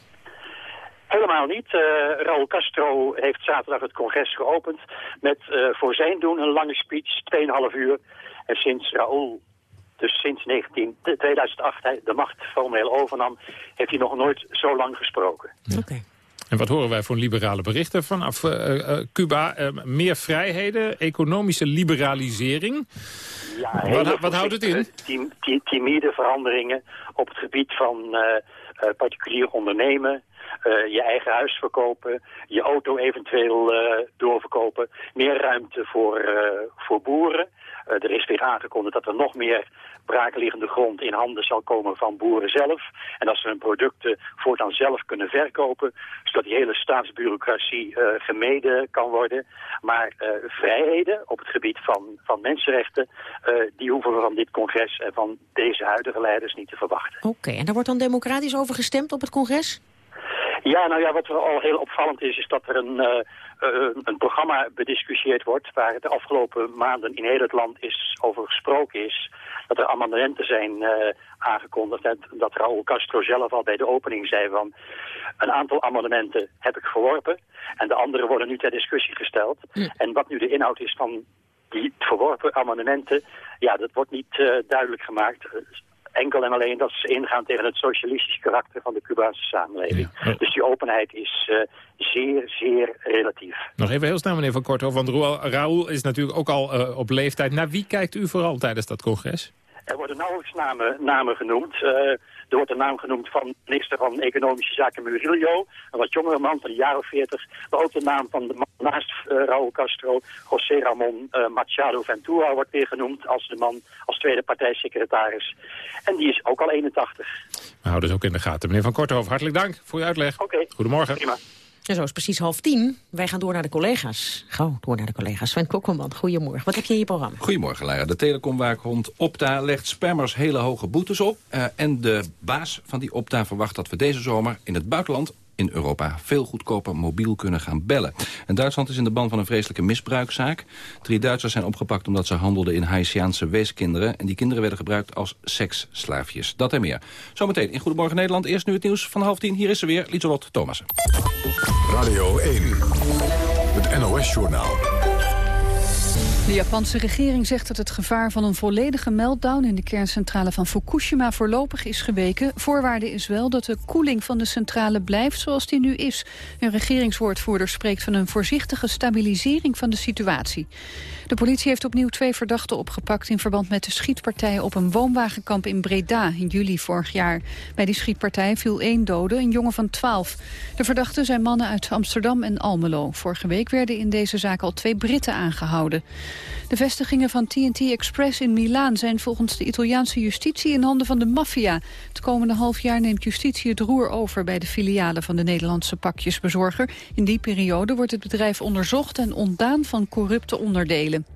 Helemaal niet. Uh, Raúl Castro heeft zaterdag het congres geopend met uh, voor zijn doen een lange speech, 2,5 uur. En sinds Raúl dus sinds 19, 2008 de macht formeel overnam, heeft hij nog nooit zo lang gesproken. Oké. Okay. En wat horen wij voor liberale berichten vanaf uh, uh, Cuba? Uh, meer vrijheden, economische liberalisering. Ja, wat, wat houdt het in? Tim, timide veranderingen op het gebied van particulier ondernemen. je eigen huis verkopen, je auto eventueel doorverkopen. Meer ruimte voor, voor boeren. Er is weer aangekondigd dat er nog meer braakliggende grond in handen zal komen van boeren zelf. En dat ze hun producten voortaan zelf kunnen verkopen, zodat die hele staatsbureaucratie gemeden kan worden. Maar vrijheden op het gebied van, van mensenrechten, die hoeven we van dit congres en van deze huidige leiders niet te verwachten. Oké, en daar wordt dan democratisch over gestemd op het congres? Ja, nou ja, wat er al heel opvallend is, is dat er een, uh, een programma bediscussieerd wordt... waar de afgelopen maanden in heel het land is over gesproken is. Dat er amendementen zijn uh, aangekondigd. En dat Raúl Castro zelf al bij de opening zei van... een aantal amendementen heb ik verworpen. En de andere worden nu ter discussie gesteld. En wat nu de inhoud is van die verworpen amendementen... ja, dat wordt niet uh, duidelijk gemaakt enkel en alleen dat ze ingaan tegen het socialistische karakter van de Cubaanse samenleving. Dus die openheid is uh, zeer, zeer relatief. Nog even heel snel, meneer Van Korthoff, want Raoul is natuurlijk ook al uh, op leeftijd. Naar wie kijkt u vooral tijdens dat congres? Er worden nauwelijks namen, namen genoemd. Uh, er wordt de naam genoemd van minister van Economische Zaken Murillo. Een wat jongere man van jaar of veertig. Maar ook de naam van de man naast uh, Raúl Castro, José Ramon uh, Machado Ventura wordt weer genoemd als de man, als tweede partijsecretaris. En die is ook al 81. We houden dus ook in de gaten. Meneer Van Korthoff, hartelijk dank voor uw uitleg. Oké. Goedemorgen. Prima. Zo is precies half tien. Wij gaan door naar de collega's. Gauw door naar de collega's. Sven Kokkelman, goedemorgen. Wat heb je in je programma? Goedemorgen, Lara. De telecomwaakhond Opta legt spammers hele hoge boetes op. Uh, en de baas van die Opta verwacht dat we deze zomer in het buitenland in Europa veel goedkoper mobiel kunnen gaan bellen. En Duitsland is in de ban van een vreselijke misbruikzaak. Drie Duitsers zijn opgepakt omdat ze handelden in Haitiaanse weeskinderen. En die kinderen werden gebruikt als seksslaafjes. Dat en meer. Zometeen in Goedemorgen Nederland. Eerst nu het nieuws van half tien. Hier is ze weer, Lieselot Thomassen. Radio 1, het NOS-journaal. De Japanse regering zegt dat het gevaar van een volledige meltdown in de kerncentrale van Fukushima voorlopig is geweken. Voorwaarde is wel dat de koeling van de centrale blijft zoals die nu is. Een regeringswoordvoerder spreekt van een voorzichtige stabilisering van de situatie. De politie heeft opnieuw twee verdachten opgepakt... in verband met de schietpartijen op een woonwagenkamp in Breda in juli vorig jaar. Bij die schietpartij viel één dode, een jongen van 12. De verdachten zijn mannen uit Amsterdam en Almelo. Vorige week werden in deze zaak al twee Britten aangehouden. De vestigingen van TNT Express in Milaan zijn volgens de Italiaanse justitie in handen van de maffia. Het komende half jaar neemt justitie het roer over bij de filialen van de Nederlandse pakjesbezorger. In die periode wordt het bedrijf onderzocht en ontdaan van corrupte onderdelen.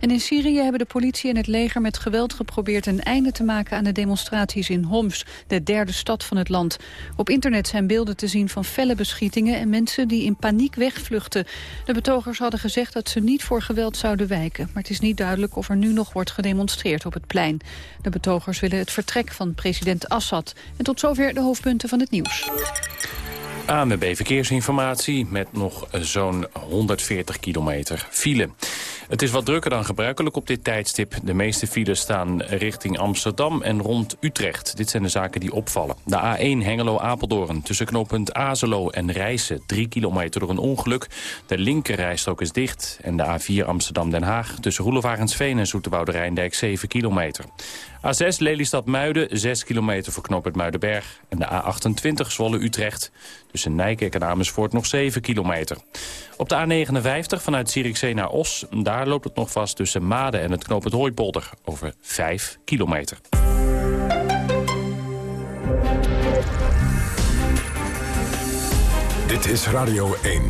En in Syrië hebben de politie en het leger met geweld geprobeerd een einde te maken aan de demonstraties in Homs, de derde stad van het land. Op internet zijn beelden te zien van felle beschietingen en mensen die in paniek wegvluchten. De betogers hadden gezegd dat ze niet voor geweld zouden maar het is niet duidelijk of er nu nog wordt gedemonstreerd op het plein. De betogers willen het vertrek van president Assad. En tot zover de hoofdpunten van het nieuws. ANWB Verkeersinformatie met nog zo'n 140 kilometer file. Het is wat drukker dan gebruikelijk op dit tijdstip. De meeste files staan richting Amsterdam en rond Utrecht. Dit zijn de zaken die opvallen. De A1 Hengelo-Apeldoorn tussen knooppunt Azelo en Rijssen. 3 kilometer door een ongeluk. De linkerrijstrook is dicht. En de A4 Amsterdam-Den Haag tussen Roelevarensveen en Zoeterwoude Rijndijk 7 kilometer. A6 Lelystad-Muiden, 6 kilometer voor knooppunt Muidenberg. En de A28 Zwolle-Utrecht tussen Nijkerk en Amersfoort nog 7 kilometer. Op de A59 vanuit Zierikzee naar Os, daar loopt het nog vast tussen Maden en het knooppunt Hooipolder over 5 kilometer. Dit is Radio 1.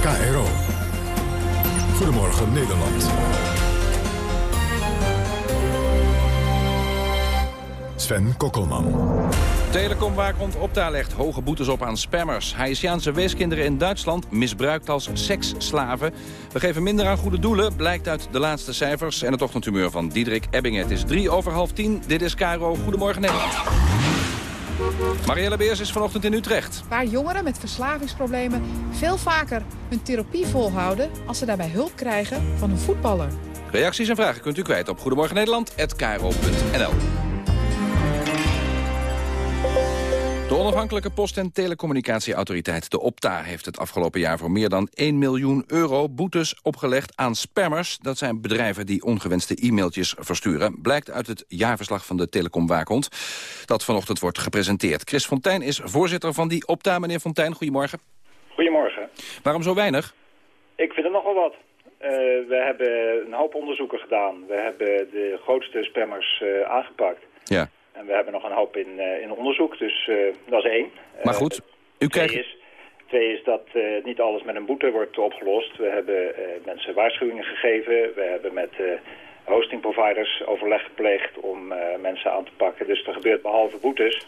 KRO. Goedemorgen Nederland. Sven Kokkelman. Telecomwaakhond Opta legt hoge boetes op aan spammers. Haitiaanse weeskinderen in Duitsland misbruikt als seksslaven. We geven minder aan goede doelen, blijkt uit de laatste cijfers... en het ochtendhumeur van Diederik Ebbingen. Het is drie over half tien. Dit is Caro. Goedemorgen Nederland. Marielle Beers is vanochtend in Utrecht. Waar jongeren met verslavingsproblemen veel vaker hun therapie volhouden... als ze daarbij hulp krijgen van een voetballer. Reacties en vragen kunt u kwijt op Goedemorgen De onafhankelijke post- en telecommunicatieautoriteit, de Opta... heeft het afgelopen jaar voor meer dan 1 miljoen euro boetes opgelegd aan spammers. Dat zijn bedrijven die ongewenste e-mailtjes versturen. Blijkt uit het jaarverslag van de Telecomwaakhond... dat vanochtend wordt gepresenteerd. Chris Fontijn is voorzitter van die Opta. Meneer Fontijn, goedemorgen. Goedemorgen. Waarom zo weinig? Ik vind het nogal wat. Uh, we hebben een hoop onderzoeken gedaan. We hebben de grootste spammers uh, aangepakt. Ja. En we hebben nog een hoop in, uh, in onderzoek, dus dat is één. Maar goed, u krijgt... Is, twee is dat niet alles met een boete wordt opgelost. We hebben mensen waarschuwingen gegeven. We hebben met hostingproviders overleg gepleegd om mensen aan te pakken. Dus er gebeurt behalve boetes...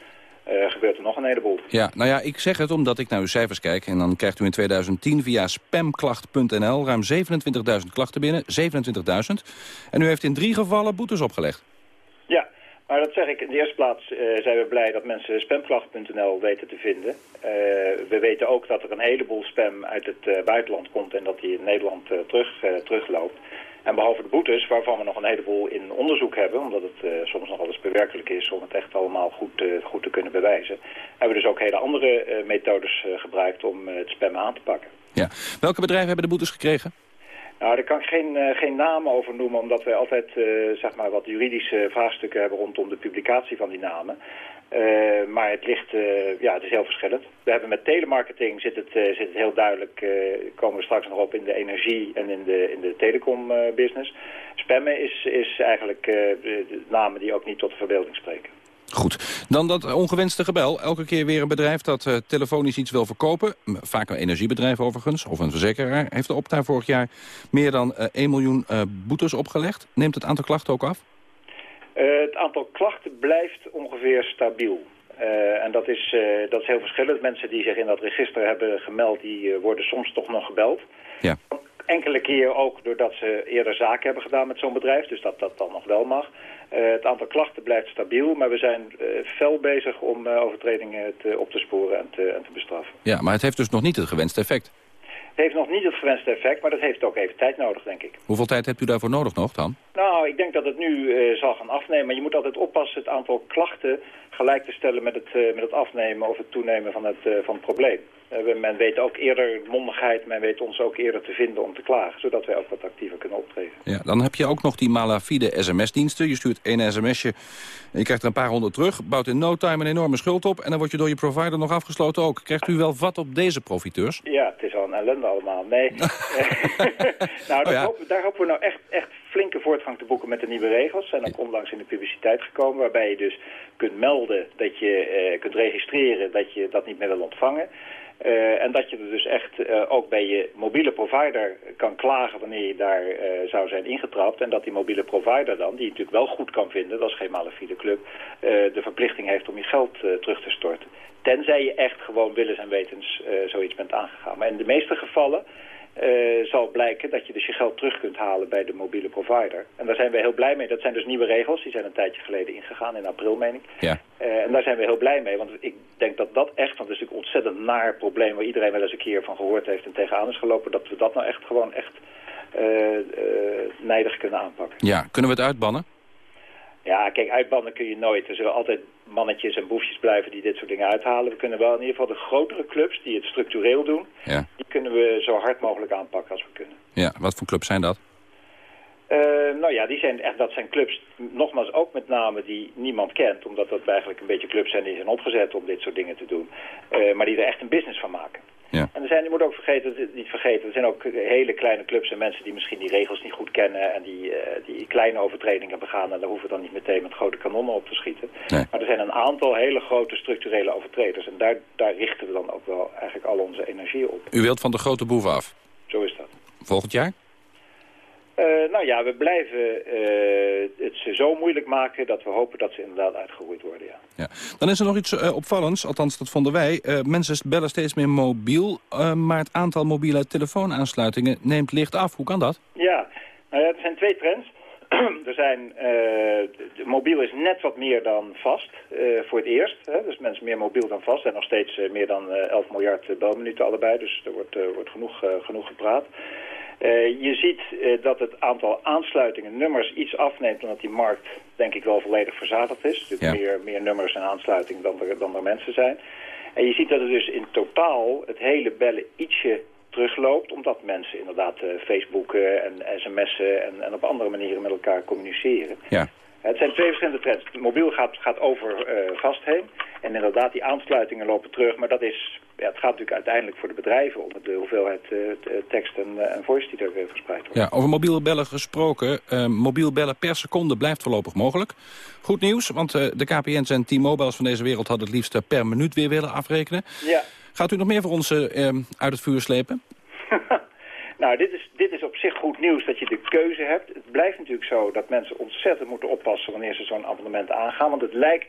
Uh, gebeurt er nog een heleboel. Ja, nou ja, ik zeg het omdat ik naar uw cijfers kijk. En dan krijgt u in 2010 via spamklacht.nl ruim 27.000 klachten binnen. 27.000. En u heeft in drie gevallen boetes opgelegd. Maar dat zeg ik. In de eerste plaats uh, zijn we blij dat mensen spamklacht.nl weten te vinden. Uh, we weten ook dat er een heleboel spam uit het buitenland komt en dat die in Nederland terug, terugloopt. En behalve de boetes, waarvan we nog een heleboel in onderzoek hebben... omdat het soms nog eens bewerkelijk is om het echt allemaal goed, goed te kunnen bewijzen... hebben we dus ook hele andere methodes gebruikt om het spam aan te pakken. Ja. Welke bedrijven hebben de boetes gekregen? Nou, daar kan ik geen, geen namen over noemen... omdat wij altijd zeg maar wat juridische vraagstukken hebben rondom de publicatie van die namen. Uh, maar het ligt, ja, het is heel verschillend. We hebben met telemarketing zit het, zit het heel duidelijk, komen we straks nog op in de energie en in de, in de telecom business. Spammen is, is eigenlijk de namen die ook niet tot de verbeelding spreken. Goed. Dan dat ongewenste gebel. Elke keer weer een bedrijf dat uh, telefonisch iets wil verkopen. Vaak een energiebedrijf overigens, of een verzekeraar. Heeft de Opta vorig jaar meer dan uh, 1 miljoen uh, boetes opgelegd. Neemt het aantal klachten ook af? Het aantal klachten blijft ongeveer stabiel. En dat is, dat is heel verschillend. Mensen die zich in dat register hebben gemeld, die worden soms toch nog gebeld. Ja. Enkele keer ook doordat ze eerder zaken hebben gedaan met zo'n bedrijf, dus dat dat dan nog wel mag. het aantal klachten blijft stabiel, maar we zijn fel bezig om overtredingen te, op te sporen en te, en te bestraffen. Ja, maar het heeft dus nog niet het gewenste effect. Het heeft nog niet het gewenste effect, maar dat heeft ook even tijd nodig, denk ik. Hoeveel tijd hebt u daarvoor nodig nog dan? Nou, ik denk dat het nu zal gaan afnemen. Maar je moet altijd oppassen het aantal klachten gelijk te stellen met het, uh, met het afnemen of het toenemen van het, uh, van het probleem. men weet ook eerder mondigheid, men weet ons ook eerder te vinden om te klagen. Zodat wij ook wat actiever kunnen optreden. Ja, dan heb je ook nog die malafide sms-diensten. Je stuurt één sms'je en je krijgt er een paar honderd terug. Bouwt in no time een enorme schuld op. En dan word je door je provider nog afgesloten ook. Krijgt u wel wat op deze profiteurs? Ja, het is al een ellende allemaal. Nee. [LAUGHS] [LAUGHS] nou, daar, oh ja. hopen, daar hopen we nou echt, echt flinke voortgang te boeken met de nieuwe regels. Zijn ook onlangs in de publiciteit gekomen. Waarbij je dus kunt melden dat je uh, kunt registreren dat je dat niet meer wil ontvangen. Uh, en dat je er dus echt uh, ook bij je mobiele provider kan klagen wanneer je daar uh, zou zijn ingetrapt. En dat die mobiele provider dan, die natuurlijk wel goed kan vinden, dat is geen malafide club, de verplichting heeft om je geld terug te storten. Tenzij je echt gewoon willens en wetens zoiets bent aangegaan. Maar in de meeste gevallen uh, zal blijken dat je dus je geld terug kunt halen bij de mobiele provider. En daar zijn we heel blij mee. Dat zijn dus nieuwe regels. Die zijn een tijdje geleden ingegaan, in april meen ik. Ja. Uh, en daar zijn we heel blij mee. Want ik denk dat dat echt, want het is natuurlijk een ontzettend naar probleem... waar iedereen wel eens een keer van gehoord heeft en tegenaan is gelopen... dat we dat nou echt gewoon echt uh, nijdig kunnen aanpakken. Ja, kunnen we het uitbannen? Ja, kijk, uitbannen kun je nooit. Er zullen altijd mannetjes en boefjes blijven die dit soort dingen uithalen. We kunnen wel in ieder geval de grotere clubs die het structureel doen... Ja. die kunnen we zo hard mogelijk aanpakken als we kunnen. Ja, wat voor clubs zijn dat? Uh, nou ja, die zijn echt, dat zijn clubs, nogmaals ook met name die niemand kent. Omdat dat eigenlijk een beetje clubs zijn die zijn opgezet om dit soort dingen te doen. Uh, maar die er echt een business van maken. Ja. En er zijn, je moet ook vergeten, niet vergeten, er zijn ook hele kleine clubs en mensen die misschien die regels niet goed kennen en die, uh, die kleine overtredingen begaan en daar hoeven we dan niet meteen met grote kanonnen op te schieten. Nee. Maar er zijn een aantal hele grote structurele overtreders en daar, daar richten we dan ook wel eigenlijk al onze energie op. U wilt van de grote boeven af? Zo is dat. Volgend jaar? Uh, nou ja, we blijven uh, het ze zo moeilijk maken dat we hopen dat ze inderdaad uitgeroeid worden, ja. ja. Dan is er nog iets uh, opvallends, althans dat vonden wij. mensen bellen steeds meer mobiel, maar het aantal mobiele telefoonaansluitingen neemt licht af. Hoe kan dat? Ja, nou ja er zijn twee trends. [CLEARS THROAT] er zijn, mobiel is net wat meer dan vast voor het eerst. Hè? Dus mensen meer mobiel dan vast. En nog steeds meer dan 11 miljard belminuten allebei. Dus er wordt, wordt genoeg, genoeg gepraat. Uh, je ziet uh, dat het aantal aansluitingen, nummers, iets afneemt... omdat die markt, denk ik, wel volledig verzadigd is. Dus ja. meer, meer nummers en aansluitingen dan er, dan er mensen zijn. En je ziet dat het dus in totaal het hele bellen ietsje terugloopt... omdat mensen inderdaad uh, Facebooken en sms'en en, en op andere manieren met elkaar communiceren. Ja. Het zijn twee verschillende trends. Mobiel gaat, gaat over uh, vast heen. En inderdaad, die aansluitingen lopen terug. Maar dat is, ja, het gaat natuurlijk uiteindelijk voor de bedrijven... om de hoeveelheid uh, tekst en, uh, en voice die er verspreid wordt. Ja, over mobiel bellen gesproken. mobiel bellen per seconde blijft voorlopig mogelijk. Goed nieuws, want de KPN's en T-Mobiles van deze wereld... hadden het liefst per minuut weer willen afrekenen. Ja. Gaat u nog meer voor ons uit het vuur slepen? Nou, dit is, dit is op zich goed nieuws dat je de keuze hebt. Het blijft natuurlijk zo dat mensen ontzettend moeten oppassen wanneer ze zo'n abonnement aangaan. Want het lijkt,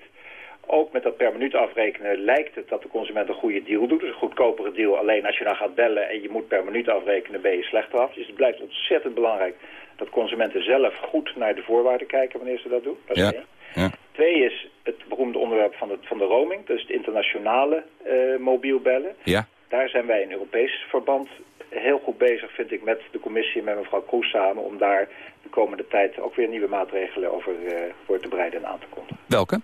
ook met dat per minuut afrekenen, lijkt het dat de consument een goede deal doet. Dus een goedkopere deal. Alleen als je dan gaat bellen en je moet per minuut afrekenen, ben je slechter af. Dus het blijft ontzettend belangrijk dat consumenten zelf goed naar de voorwaarden kijken wanneer ze dat doen. Dat is ja. één. Ja. Twee is het beroemde onderwerp van, het, van de roaming, dus het internationale uh, mobiel bellen. Ja. Daar zijn wij in Europees verband heel goed bezig, vind ik, met de commissie en met mevrouw Kroes samen... om daar de komende tijd ook weer nieuwe maatregelen over uh, voor te bereiden en aan te kondigen. Welke?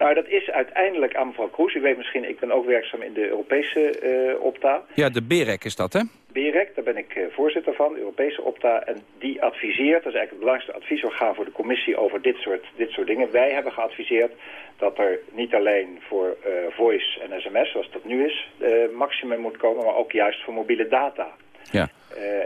Nou, dat is uiteindelijk aan mevrouw Kroes. U weet misschien, ik ben ook werkzaam in de Europese uh, opta. Ja, de BEREC is dat, hè? BEREC, daar ben ik uh, voorzitter van, Europese opta. En die adviseert, dat is eigenlijk het belangrijkste adviesorgaan voor de commissie over dit soort, dit soort dingen. Wij hebben geadviseerd dat er niet alleen voor uh, voice en sms, zoals dat nu is, uh, maximum moet komen, maar ook juist voor mobiele data. Ja.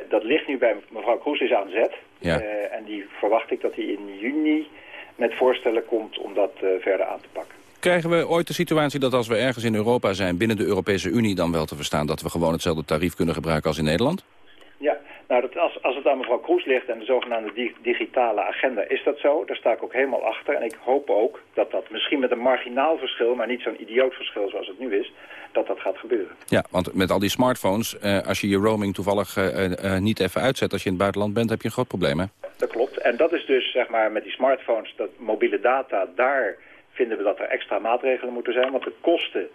Dat ligt nu bij mevrouw Kroes is aan zet. Ja. en die verwacht ik dat hij in juni met voorstellen komt om dat verder aan te pakken. Krijgen we ooit de situatie dat als we ergens in Europa zijn, binnen de Europese Unie dan wel te verstaan, dat we gewoon hetzelfde tarief kunnen gebruiken als in Nederland? Ja, nou, dat als, als het aan mevrouw Kroes ligt en de zogenaamde di digitale agenda is dat zo. Daar sta ik ook helemaal achter. En ik hoop ook dat dat misschien met een marginaal verschil, maar niet zo'n idioot verschil zoals het nu is, dat dat gaat gebeuren. Ja, want met al die smartphones, eh, als je je roaming toevallig uh, uh, niet even uitzet als je in het buitenland bent, heb je een groot probleem, hè? Dat klopt. En dat is dus, zeg maar, met die smartphones, dat mobiele data, daar vinden we dat er extra maatregelen moeten zijn. Want de kosten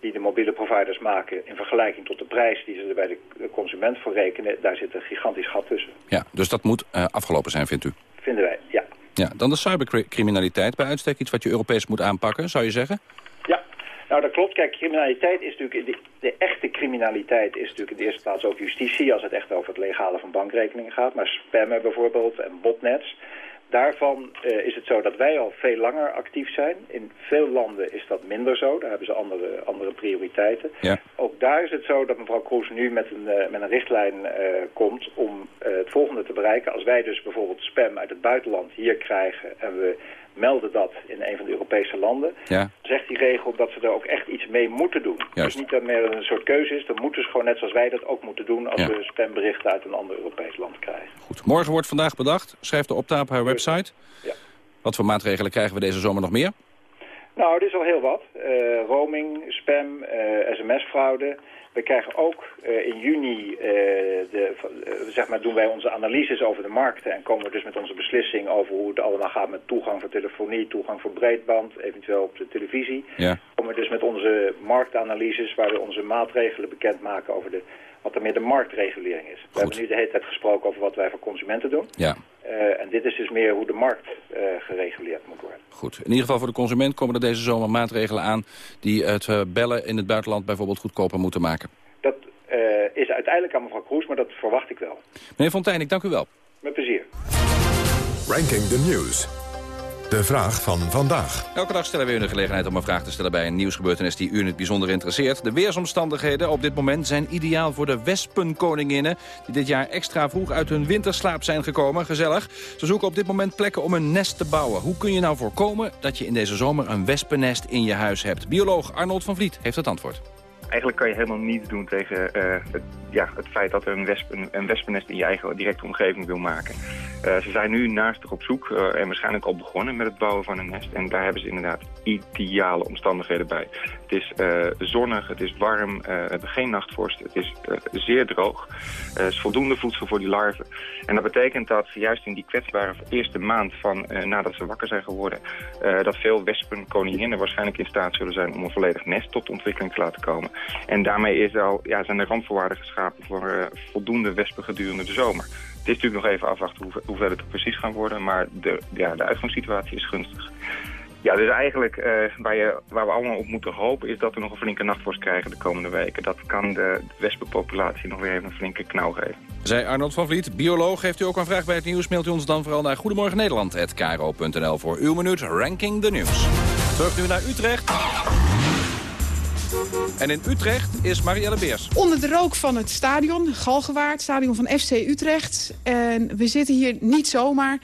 die de mobiele providers maken in vergelijking tot de prijs die ze er bij de consument voor rekenen, daar zit een gigantisch gat tussen. Ja, dus dat moet uh, afgelopen zijn, vindt u? Vinden wij, ja. Ja, dan de cybercriminaliteit bij uitstek, iets wat je Europees moet aanpakken, zou je zeggen? Nou dat klopt. Kijk, criminaliteit is natuurlijk, de, de echte criminaliteit is natuurlijk in de eerste plaats ook justitie, als het echt over het legale van bankrekeningen gaat. Maar spammen bijvoorbeeld en botnets, Daarvan uh, is het zo dat wij al veel langer actief zijn. In veel landen is dat minder zo. Daar hebben ze andere, andere prioriteiten. Ja. Ook daar is het zo dat mevrouw Kroes nu met een, uh, met een richtlijn uh, komt om het volgende te bereiken. Als wij dus bijvoorbeeld spam uit het buitenland hier krijgen en we melden dat in een van de Europese landen, ja. zegt die regel dat ze er ook echt iets mee moeten doen. Juist. Dus niet dat meer een soort keuze is, dan moeten ze gewoon net zoals wij dat ook moeten doen als Ja. we spamberichten uit een ander Europees land krijgen. Goed. Morgen wordt vandaag bedacht, schrijft de opta op haar website. Ja. Wat voor maatregelen krijgen we deze zomer nog meer? Nou, dit is al heel wat. Uh, roaming, spam, uh, sms-fraude. We krijgen ook uh, in juni, uh, de, uh, zeg maar, doen wij onze analyses over de markten en komen we dus met onze beslissing over hoe het allemaal gaat met toegang voor telefonie, toegang voor breedband, eventueel op de televisie. Ja. Komen we dus met onze marktanalyses waar we onze maatregelen bekendmaken over de, wat er meer de marktregulering is. We hebben nu de hele tijd gesproken over wat wij voor consumenten doen. Ja. Uh, en dit is dus meer hoe de markt uh, gereguleerd moet worden. Goed. In ieder geval voor de consument komen er deze zomer maatregelen aan... die het uh, bellen in het buitenland bijvoorbeeld goedkoper moeten maken. Dat uh, is uiteindelijk aan mevrouw Kroes, maar dat verwacht ik wel. Meneer Fontijn, ik dank u wel. Met plezier. Ranking the News. De vraag van vandaag. Elke dag stellen we u de gelegenheid om een vraag te stellen bij een nieuwsgebeurtenis die u in het bijzonder interesseert. De weersomstandigheden op dit moment zijn ideaal voor de wespenkoninginnen die dit jaar extra vroeg uit hun winterslaap zijn gekomen. Gezellig. Ze zoeken op dit moment plekken om een nest te bouwen. Hoe kun je nou voorkomen dat je in deze zomer een wespennest in je huis hebt? Bioloog Arnold van Vliet heeft het antwoord. Eigenlijk kan je helemaal niets doen tegen uh, het, ja, het feit dat er een, wesp, een, wespennest in je eigen directe omgeving wil maken. Uh, ze zijn nu naastig op zoek uh, en waarschijnlijk al begonnen met het bouwen van een nest. En daar hebben ze inderdaad ideale omstandigheden bij. Het is zonnig, het is warm, we hebben geen nachtvorst, het is zeer droog. Er is voldoende voedsel voor die larven. En dat betekent dat juist in die kwetsbare eerste maand van nadat ze wakker zijn geworden... dat veel wespen, koninginnen waarschijnlijk in staat zullen zijn om een volledig nest tot ontwikkeling te laten komen. En daarmee is al, ja, zijn er randvoorwaarden geschapen voor voldoende wespen gedurende de zomer. Het is natuurlijk nog even afwachten hoe, ver het precies gaan worden, maar de, ja, de uitgangssituatie is gunstig. Ja, dus eigenlijk uh, waar, je, waar we allemaal op moeten hopen is dat we nog een flinke nachtvorst krijgen de komende weken. Dat kan de, de wespenpopulatie nog weer even een flinke knauw geven. Zij Arnold van Vliet, bioloog. Heeft u ook een vraag bij het nieuws? Mailt u ons dan vooral naar Goedemorgen Nederland@kro.nl voor uw minuut Ranking the News. Terug nu naar Utrecht. En in Utrecht is Marielle Beers. Onder de rook van het stadion, Galgenwaard, stadion van FC Utrecht. En we zitten hier niet zomaar...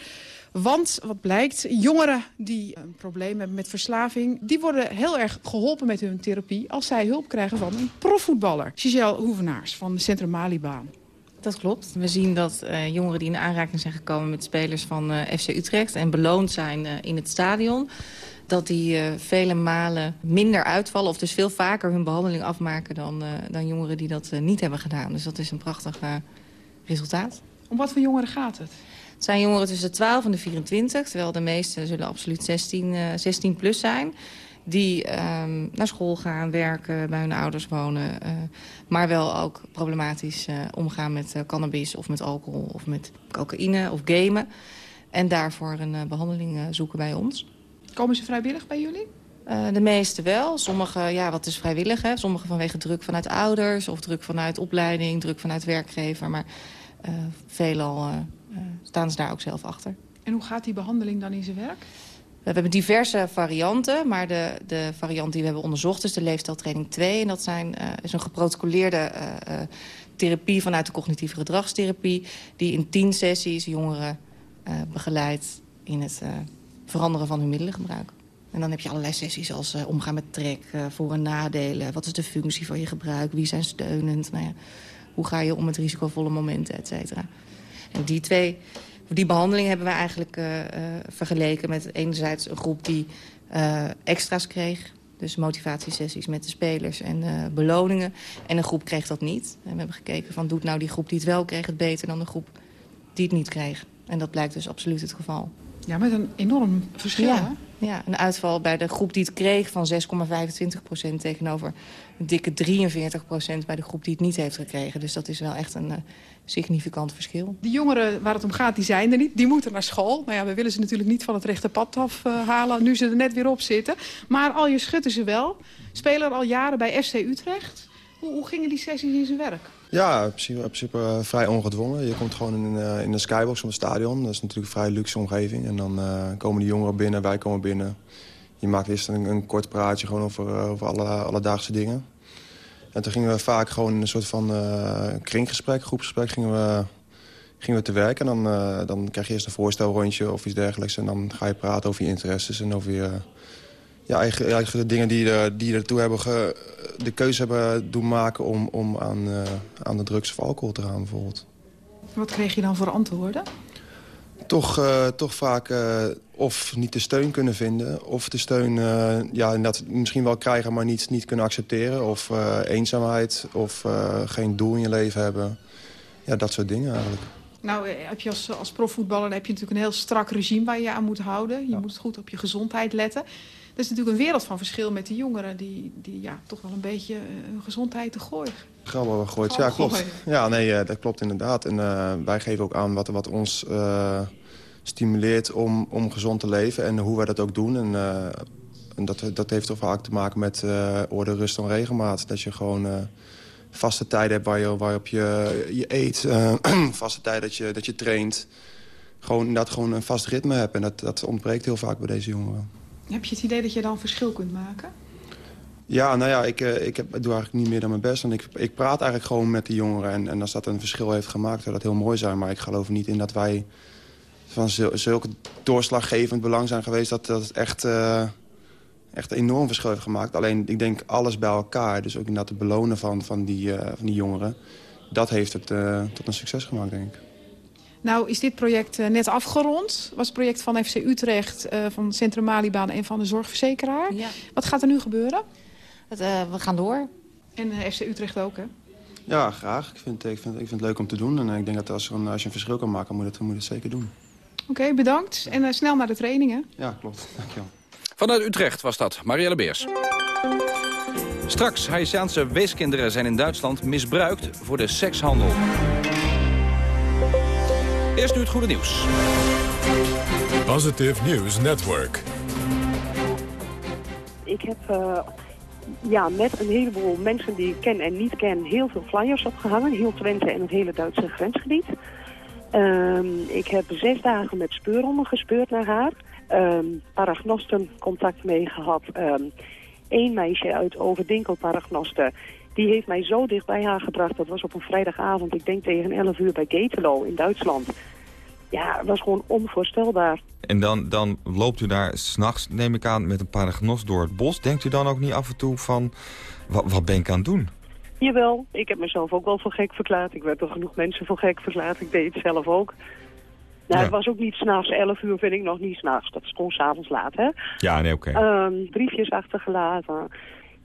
Want, wat blijkt, jongeren die een probleem hebben met verslaving... die worden heel erg geholpen met hun therapie... als zij hulp krijgen van een profvoetballer. Giselle Hoevenaars van de Centrum Malibaan. Dat klopt. We zien dat uh, jongeren die in aanraking zijn gekomen met spelers van uh, FC Utrecht... en beloond zijn uh, in het stadion dat die uh, vele malen minder uitvallen... of dus veel vaker hun behandeling afmaken dan, uh, dan jongeren die dat uh, niet hebben gedaan. Dus dat is een prachtig resultaat. Om wat voor jongeren gaat het? Het zijn jongeren tussen de 12 en de 24, terwijl de meeste zullen absoluut 16, 16 plus zijn die um, naar school gaan, werken, bij hun ouders wonen... Uh, maar wel ook problematisch uh, omgaan met cannabis of met alcohol of met cocaïne of gamen. En daarvoor een behandeling zoeken bij ons. Komen ze vrijwillig bij jullie? Uh, de meeste wel. Sommige, ja, wat is vrijwillig? Hè? Sommige vanwege druk vanuit ouders of druk vanuit opleiding, druk vanuit werkgever. Maar uh, veelal uh, staan ze daar ook zelf achter. En hoe gaat die behandeling dan in zijn werk? We hebben diverse varianten, maar de, de variant die we hebben onderzocht is de leefstijltraining 2. En dat zijn, is een geprotocoleerde therapie vanuit de cognitieve gedragstherapie... die in tien sessies jongeren begeleidt in het veranderen van hun middelengebruik. En dan heb je allerlei sessies als uh, omgaan met trek, uh, voor- en nadelen. Wat is de functie van je gebruik? Wie zijn steunend? Nou ja, hoe ga je om met risicovolle momenten, et cetera. En die twee, die behandeling hebben we eigenlijk uh, vergeleken met enerzijds een groep die extra's kreeg. Dus motivatiesessies met de spelers en beloningen. En een groep kreeg dat niet. En we hebben gekeken van doet nou die groep die het wel kreeg het beter dan de groep die het niet kreeg. En dat blijkt dus absoluut het geval. Ja, met een enorm verschil, ja, ja, een uitval bij de groep die het kreeg van 6,25% tegenover een dikke 43% bij de groep die het niet heeft gekregen. Dus dat is wel echt een uh, significant verschil. Die jongeren waar het om gaat, die zijn er niet. Die moeten naar school. Maar ja, we willen ze natuurlijk niet van het rechte pad afhalen uh, nu ze er net weer op zitten. Maar al je schutten ze wel. Spelen al jaren bij FC Utrecht. Hoe, hoe gingen die sessies in zijn werk? Ja, in principe, in principe uh, vrij ongedwongen. Je komt gewoon in, uh, in de skybox van het stadion. Dat is natuurlijk een vrij luxe omgeving. En dan uh, komen de jongeren binnen, wij komen binnen. Je maakt eerst een, een kort praatje gewoon over, over alle alledaagse dingen. En toen gingen we vaak gewoon in een soort van kringgesprek, groepsgesprek... gingen we, gingen we te werk. En dan, dan krijg je eerst een voorstelrondje of iets dergelijks. En dan ga je praten over je interesses en over je ja, eigenlijk, eigenlijk de dingen die, er, die ertoe hebben ge, de keuze hebben doen maken om, om aan, uh, aan de drugs of alcohol te gaan bijvoorbeeld. Wat kreeg je dan voor antwoorden? Toch, uh, toch vaak uh, of niet de steun kunnen vinden... of de steun ja, dat misschien wel krijgen, maar niet, niet kunnen accepteren... of eenzaamheid, of geen doel in je leven hebben. Ja, dat soort dingen eigenlijk. Nou, heb je als, als profvoetballer heb je natuurlijk een heel strak regime waar je aan moet houden. Je ja. moet goed op je gezondheid letten. Dat is natuurlijk een wereld van verschil met de jongeren... die, die ja, toch wel een beetje hun gezondheid te gooien. Grabbel gooit, ja, klopt. Ja, nee, dat klopt inderdaad. En uh, wij geven ook aan wat, wat ons uh, stimuleert om, om gezond te leven... en hoe wij dat ook doen. En, uh, en dat, dat heeft toch vaak te maken met orde, rust en regelmaat. Dat je gewoon vaste tijden hebt waar je, waarop je, je eet. [CLEARS THROAT] vaste tijd dat je, dat je traint. Gewoon, dat gewoon een vast ritme hebt. En dat, dat ontbreekt heel vaak bij deze jongeren. Heb je het idee dat je dan verschil kunt maken? Ja, nou ja, ik, ik, heb, ik doe eigenlijk niet meer dan mijn best. En ik, ik praat eigenlijk gewoon met de jongeren. En, en als dat een verschil heeft gemaakt, zou dat heel mooi zijn. Maar ik geloof niet in dat wij van zulke doorslaggevend belang zijn geweest... dat, dat het echt, uh, echt een enorm verschil heeft gemaakt. Alleen, ik denk alles bij elkaar. Dus ook inderdaad het belonen van, van, die, uh, van die jongeren. Dat heeft het uh, tot een succes gemaakt, denk ik. Nou is dit project net afgerond. was het project van FC Utrecht, van Centrum Malibaan en van de zorgverzekeraar. Ja. Wat gaat er nu gebeuren? Het, we gaan door. En FC Utrecht ook, hè? Ja, graag. Ik vind, ik, vind, ik vind het leuk om te doen. En ik denk dat als, er een, als je een verschil kan maken, moet je het, moet je het zeker doen. Oké, bedankt. En snel naar de trainingen. Ja, klopt. [LAUGHS] Dankjewel. Vanuit Utrecht was dat, Marielle Beers. Straks, Haitiaanse weeskinderen zijn in Duitsland misbruikt voor de sekshandel. Eerst nu het goede nieuws. Positive News Network. Ik heb uh, ja, met een heleboel mensen die ik ken en niet ken... heel veel flyers opgehangen. Heel Twente en het hele Duitse grensgebied. Um, ik heb zes dagen met speurhonden gespeurd naar haar. Um, paragnosten contact mee gehad. Um, Eén meisje uit Overdinkel paragnosten. Die heeft mij zo dicht bij haar gebracht. Dat was op een vrijdagavond, ik denk tegen 11 uur bij Getelo in Duitsland. Ja, het was gewoon onvoorstelbaar. En dan, dan loopt u daar s'nachts, neem ik aan, met een paragnost door het bos. Denkt u dan ook niet af en toe van, wat, wat ben ik aan het doen? Jawel, ik heb mezelf ook wel voor gek verklaard. Ik werd door genoeg mensen voor gek verklaard. Ik deed het zelf ook. Nou, Ja. het was ook niet s'nachts. 11 uur vind ik nog niet s'nachts. Dat is gewoon s'avonds laat, hè? Ja, nee, oké. Ehm, briefjes achtergelaten.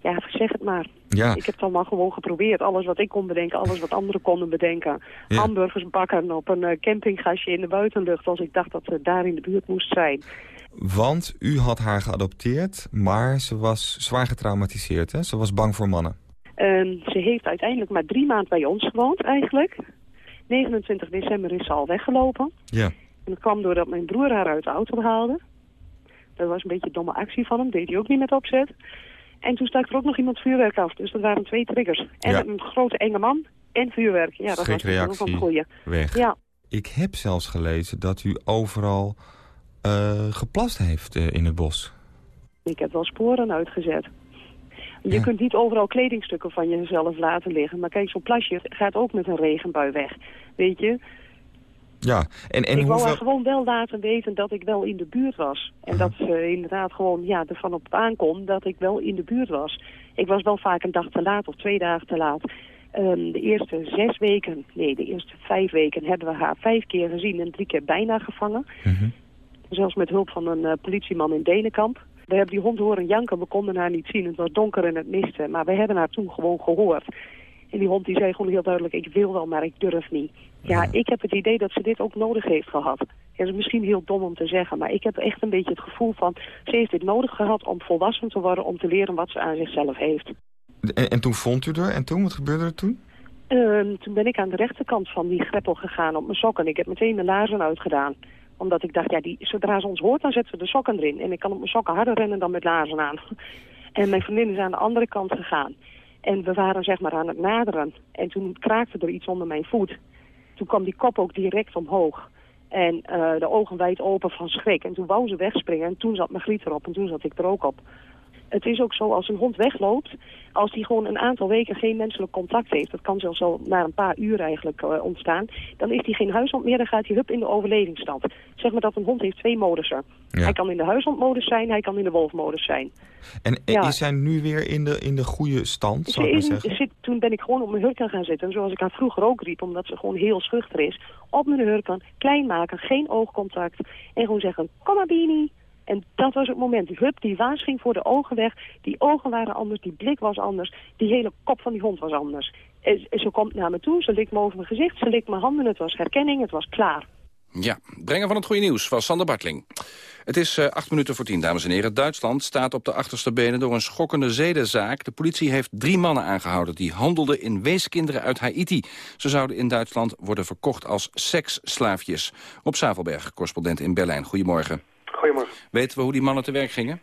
Ja, zeg het maar. Ja. Ik heb het allemaal gewoon geprobeerd. Alles wat ik kon bedenken, alles wat anderen konden bedenken. Ja. Hamburgers bakken op een eh, campinggasje in de buitenlucht... als ik dacht dat ze daar in de buurt moest zijn. Want u had haar geadopteerd, maar ze was zwaar getraumatiseerd, hè? Ze was bang voor mannen. Ehm, ze heeft uiteindelijk maar drie maanden bij ons gewoond, eigenlijk. 29 december is ze al weggelopen. Ja. En dat kwam doordat mijn broer haar uit de auto haalde. Dat was een beetje een domme actie van hem, deed hij ook niet met opzet. En toen stak er ook nog iemand vuurwerk af, dus dat waren twee triggers. En Ja. een grote enge man en vuurwerk. Ja, dat was het goeie. weg. Ja, Ik heb zelfs gelezen dat u overal eh, geplast heeft eh, in het bos. ik heb wel sporen uitgezet. Je kunt niet overal kledingstukken van jezelf laten liggen. Maar kijk, zo'n plasje gaat ook met een regenbui weg. Weet je, Ja, en, en ik wou haar hoeveel... gewoon wel laten weten dat ik wel in de buurt was. En dat ze inderdaad gewoon ja, ervan op aankom dat ik wel in de buurt was. Ik was wel vaak een dag te laat of twee dagen te laat. Ehm, de eerste zes weken, nee, de eerste vijf weken hebben we haar vijf keer gezien en drie keer bijna gevangen. Zelfs met hulp van een eh, politieman in Denenkamp. We hebben die hond horen janken, we konden haar niet zien. Het was donker en het miste, maar we hebben haar toen gewoon gehoord. En die hond die zei gewoon heel duidelijk, ik wil wel, maar ik durf niet. Ja, ik heb het idee dat ze dit ook nodig heeft gehad. Dat is misschien heel dom om te zeggen, maar ik heb echt een beetje het gevoel van... ze heeft dit nodig gehad om volwassen te worden, om te leren wat ze aan zichzelf heeft. En, en toen vond u er, en toen? Wat gebeurde er toen? Ehm, toen ben ik aan de rechterkant van die greppel gegaan op mijn sokken. Ik heb meteen mijn laarzen uitgedaan. Omdat ik dacht, ja, die, zodra ze ons hoort, dan zetten ze de sokken erin. En ik kan op mijn sokken harder rennen dan met laarzen aan. [LAUGHS] En mijn vriendin is aan de andere kant gegaan. En we waren zeg maar aan het naderen. En toen kraakte er iets onder mijn voet. Toen kwam die kop ook direct omhoog. En eh, de ogen wijd open van schrik. En toen wou ze wegspringen. En toen zat Margriet erop. En toen zat ik er ook op. Het is ook zo, als een hond wegloopt, als die gewoon een aantal weken geen menselijk contact heeft, dat kan zelfs al na een paar uur eigenlijk eh, ontstaan, dan is die geen huishond meer, dan gaat hij hup in de overlevingsstand. Zeg maar dat een hond heeft twee modussen. Hij kan in de huishondmodus zijn, hij kan in de wolfmodus zijn. En en Ja. is zij nu weer in de, in de goede stand, zou ik maar zeggen? zit, toen ben ik gewoon op mijn hurken gaan zitten. En zoals ik haar vroeger ook riep, omdat ze gewoon heel schuchter is. Op mijn hurken, klein maken, geen oogcontact. En gewoon zeggen, kom maar Bini. En dat was het moment. Hup, die waas ging voor de ogen weg. Die ogen waren anders, die blik was anders. Die hele kop van die hond was anders. En, en ze komt naar me toe, ze likt me over mijn gezicht, ze likt mijn handen. Het was herkenning, het was klaar. Ja, brengen van het goede nieuws van Sander Bartling. Het is eh, acht minuten voor tien, dames en heren. Duitsland staat op de achterste benen door een schokkende zedenzaak. De politie heeft drie mannen aangehouden die handelden in weeskinderen uit Haiti. Ze zouden in Duitsland worden verkocht als seksslaafjes. Op Zavelberg, correspondent in Berlijn. Goedemorgen. Goedemorgen. Weten we hoe die mannen te werk gingen?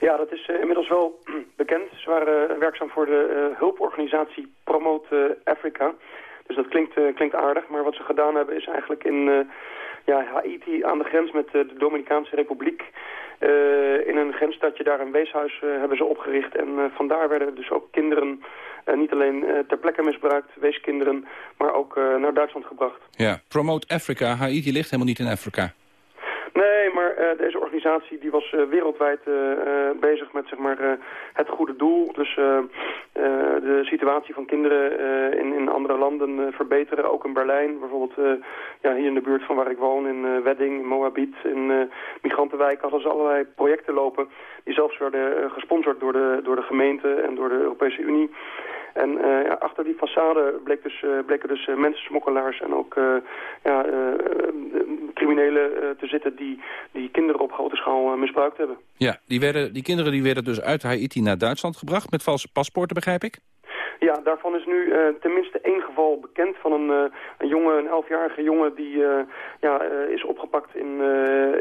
Ja, dat is eh, inmiddels wel [CLEARS THROAT] bekend. Ze waren eh, werkzaam voor de eh, hulporganisatie Promote Africa. Dus dat klinkt, klinkt aardig. Maar wat ze gedaan hebben is eigenlijk in ja, Haiti aan de grens met de Dominicaanse Republiek... in een grensstadje daar een weeshuis hebben ze opgericht. En vandaar werden dus ook kinderen niet alleen ter plekke misbruikt, weeskinderen... maar ook naar Duitsland gebracht. Ja, Promote Africa. Haiti ligt helemaal niet in Afrika. Maar deze organisatie die was wereldwijd bezig met zeg maar, het goede doel. Dus de situatie van kinderen in, in andere landen verbeteren. Ook in Berlijn, bijvoorbeeld ja, hier in de buurt van waar ik woon, in Wedding, Moabit, in Migrantenwijk. Hadden ze allerlei projecten lopen die zelfs werden gesponsord door de, door de gemeente en door de Europese Unie. En uh, ja, achter die façade bleek dus, uh, bleken dus uh, mensensmokkelaars en ook ja, criminelen te zitten die, die kinderen op grote schaal misbruikt hebben. Ja, die, werden, die kinderen die werden dus uit Haiti naar Duitsland gebracht met valse paspoorten, begrijp ik? Ja, daarvan is nu tenminste één geval bekend van een, een jongen, een elfjarige jongen die ja, is opgepakt in,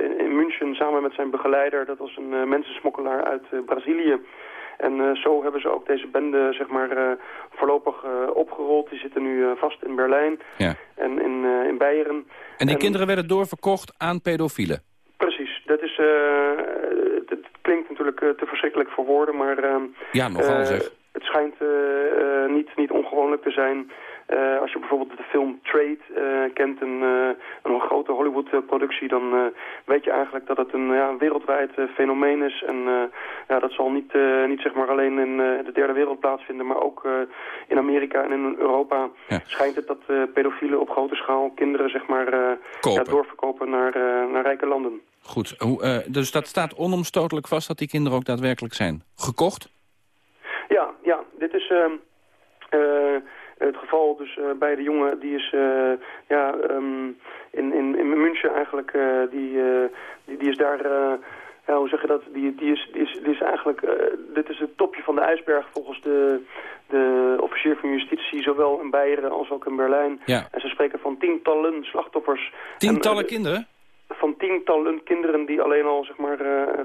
in, in, München samen met zijn begeleider. Dat was een mensensmokkelaar uit Brazilië. En uh, zo hebben ze ook deze bende zeg maar, uh, voorlopig uh, opgerold. Die zitten nu vast in Berlijn ja. en in, in Beieren. En die en... kinderen werden doorverkocht aan pedofielen? Precies. Dat is, het klinkt natuurlijk te verschrikkelijk voor woorden, maar... ja, nogal zeg. Het schijnt niet, niet ongewoonlijk te zijn uh, als je bijvoorbeeld de film Trade uh, kent, een, uh, een grote Hollywood-productie, dan weet je eigenlijk dat het een ja, wereldwijd fenomeen is. En ja, dat zal niet, niet zeg maar alleen in de derde wereld plaatsvinden, maar ook in Amerika en in Europa ja. schijnt het dat pedofielen op grote schaal kinderen zeg maar, ja, doorverkopen naar, naar rijke landen. Goed, Hoe, dus dat staat onomstotelijk vast dat die kinderen ook daadwerkelijk zijn gekocht? Ja, ja dit is... Het geval dus uh, bij de jongen, die is uh, ja, um, in, in, in München eigenlijk, uh, die, die, die is daar, ja, hoe zeg je dat, die, die, is, die, is, die is eigenlijk, dit is het topje van de ijsberg volgens de, de officier van justitie, zowel in Beieren als ook in Berlijn. Ja. En ze spreken van tientallen slachtoffers. Tientallen en, kinderen? van tientallen kinderen die alleen al zeg maar,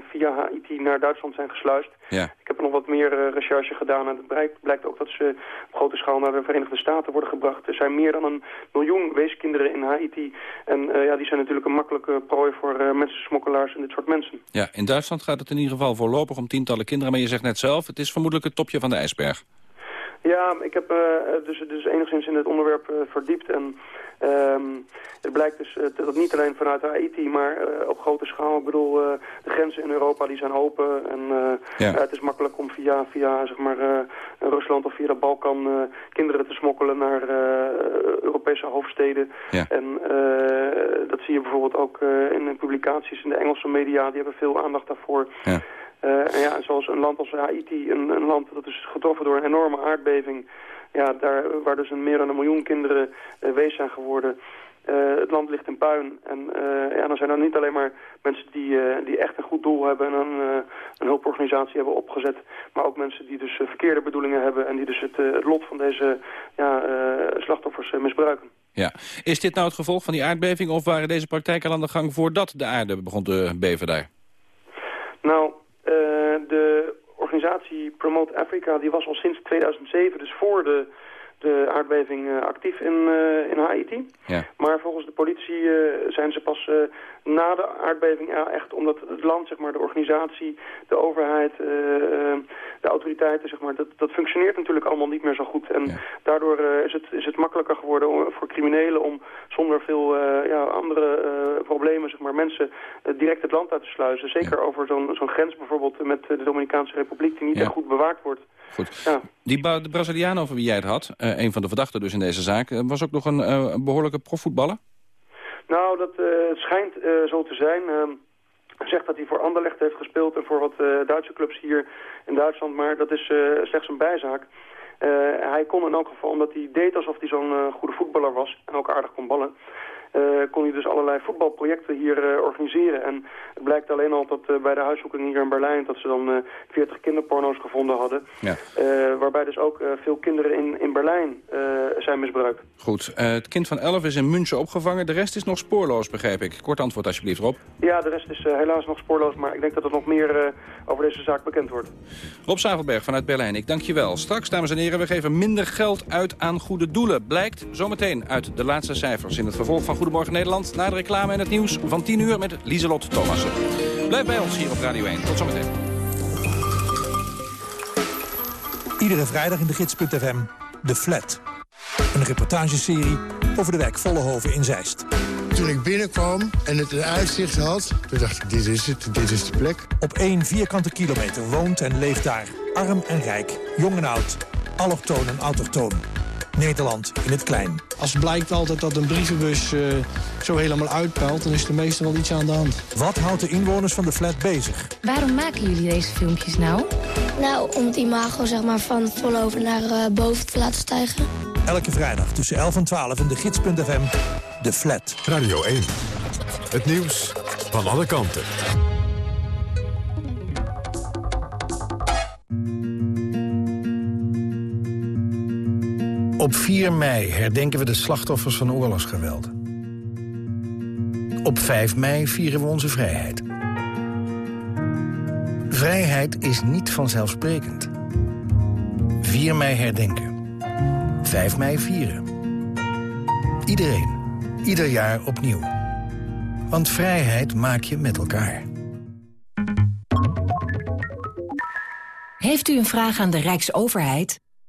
via Haiti naar Duitsland zijn gesluist. Ja. Heb nog wat meer uh, recherche gedaan en het blijkt, ook dat ze op grote schaal naar de Verenigde Staten worden gebracht. Er zijn meer dan een miljoen weeskinderen in Haiti en uh, ja, die zijn natuurlijk een makkelijke prooi voor mensensmokkelaars en dit soort mensen. Ja, in Duitsland gaat het in ieder geval voorlopig om tientallen kinderen, maar je zegt net zelf, het is vermoedelijk het topje van de ijsberg. Ja, ik heb dus, dus enigszins in het onderwerp verdiept en Um, het blijkt dus uh, dat niet alleen vanuit Haiti, maar op grote schaal. Ik bedoel, de grenzen in Europa die zijn open. En ja. het is makkelijk om via, via zeg maar, Rusland of via de Balkan kinderen te smokkelen naar Europese hoofdsteden. Ja. En dat zie je bijvoorbeeld ook in publicaties in de Engelse media. Die hebben veel aandacht daarvoor. Ja. En ja, zoals een land als Haiti, een, een land dat is getroffen door een enorme aardbeving ja, daar, waar dus een meer dan een miljoen kinderen uh, wees zijn geworden. Uh, het land ligt in puin. En uh, ja, dan zijn er niet alleen maar mensen die, die echt een goed doel hebben en een, een hulporganisatie hebben opgezet. Maar ook mensen die dus verkeerde bedoelingen hebben en die dus het, het lot van deze ja, slachtoffers misbruiken. Ja. Is dit nou het gevolg van die aardbeving of waren deze praktijken aan de gang voordat de aarde begon te beven daar? Nou, de organisatie Promote Africa die was al sinds 2007, dus voor de, de aardbeving, uh, actief in, uh, in Haiti. Ja. Maar volgens de politie zijn ze pas na de aardbeving ja, echt omdat het land, zeg maar, de organisatie, de overheid, de autoriteiten, zeg maar, dat, dat functioneert natuurlijk allemaal niet meer zo goed. En ja. daardoor is, het, is het makkelijker geworden voor criminelen om zonder veel ja, andere problemen, zeg maar, mensen direct het land uit te sluizen. Zeker ja. over zo'n zo'n grens bijvoorbeeld met de Dominicaanse Republiek die niet echt goed bewaakt wordt. Goed. Ja. Die de Braziliaan over wie jij het had, een van de verdachten dus in deze zaak... Was ook nog een, een behoorlijke profvoetballer? Nou, dat schijnt zo te zijn. Ehm, zegt dat hij voor Anderlecht heeft gespeeld en voor wat Duitse clubs hier in Duitsland. Maar dat is slechts een bijzaak. hij kon in elk geval, omdat hij deed alsof hij zo'n goede voetballer was... en ook aardig kon ballen... Uh, kon hij dus allerlei voetbalprojecten hier uh, organiseren. En het blijkt alleen al dat uh, bij de huiszoeking hier in Berlijn... dat ze dan 40 kinderporno's gevonden hadden. Ja. waarbij dus ook veel kinderen in, in Berlijn zijn misbruikt. Goed. het kind van 11 is in München opgevangen. De rest is nog spoorloos, begrijp ik. Kort antwoord alsjeblieft, Rob. Ja, de rest is helaas nog spoorloos. Maar ik denk dat er nog meer over deze zaak bekend wordt. Rob Zavelberg vanuit Berlijn, ik dank je wel. Straks, dames en heren, we geven minder geld uit aan goede doelen. Blijkt zometeen uit de laatste cijfers in het vervolg van Goedemorgen Nederland. Na de reclame en het nieuws van 10 uur met Lieselot Thomassen. Blijf bij ons hier op Radio 1. Tot zometeen. Iedere vrijdag in de gids.fm, De Flat. Een reportageserie over de wijk Vollehoven in Zeist. Toen ik binnenkwam en het een uitzicht had, toen dacht ik, dit is het, dit is de plek. Op één vierkante kilometer woont en leeft daar. Arm en rijk, jong en oud, allochtoon en autochtoon. Nederland in het klein. Als blijkt altijd dat een brievenbus uh, zo helemaal uitpelt... dan is er meestal wel iets aan de hand. Wat houdt de inwoners van de flat bezig? Waarom maken jullie deze filmpjes nou? Nou, om het imago zeg maar, van voorover naar uh, boven te laten stijgen. Elke vrijdag tussen 11 en 12 in de gids.fm. De Flat. Radio 1. Het nieuws van alle kanten. Op 4 mei herdenken we de slachtoffers van oorlogsgeweld. Op 5 mei vieren we onze vrijheid. Vrijheid is niet vanzelfsprekend. 4 mei herdenken. 5 mei vieren. Iedereen. Ieder jaar opnieuw. Want vrijheid maak je met elkaar. Heeft u een vraag aan de Rijksoverheid?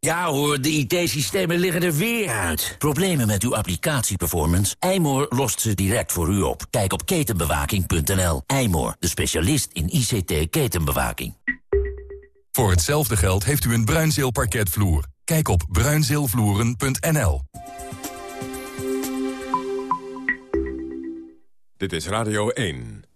Ja hoor, de IT-systemen liggen er weer uit. Problemen met uw applicatieperformance? Eymoor lost ze direct voor u op. Kijk op ketenbewaking.nl. Eymoor, de specialist in ICT-ketenbewaking. Voor hetzelfde geld heeft u een bruinzeelparketvloer. Kijk op bruinzeelvloeren.nl. Dit is Radio 1.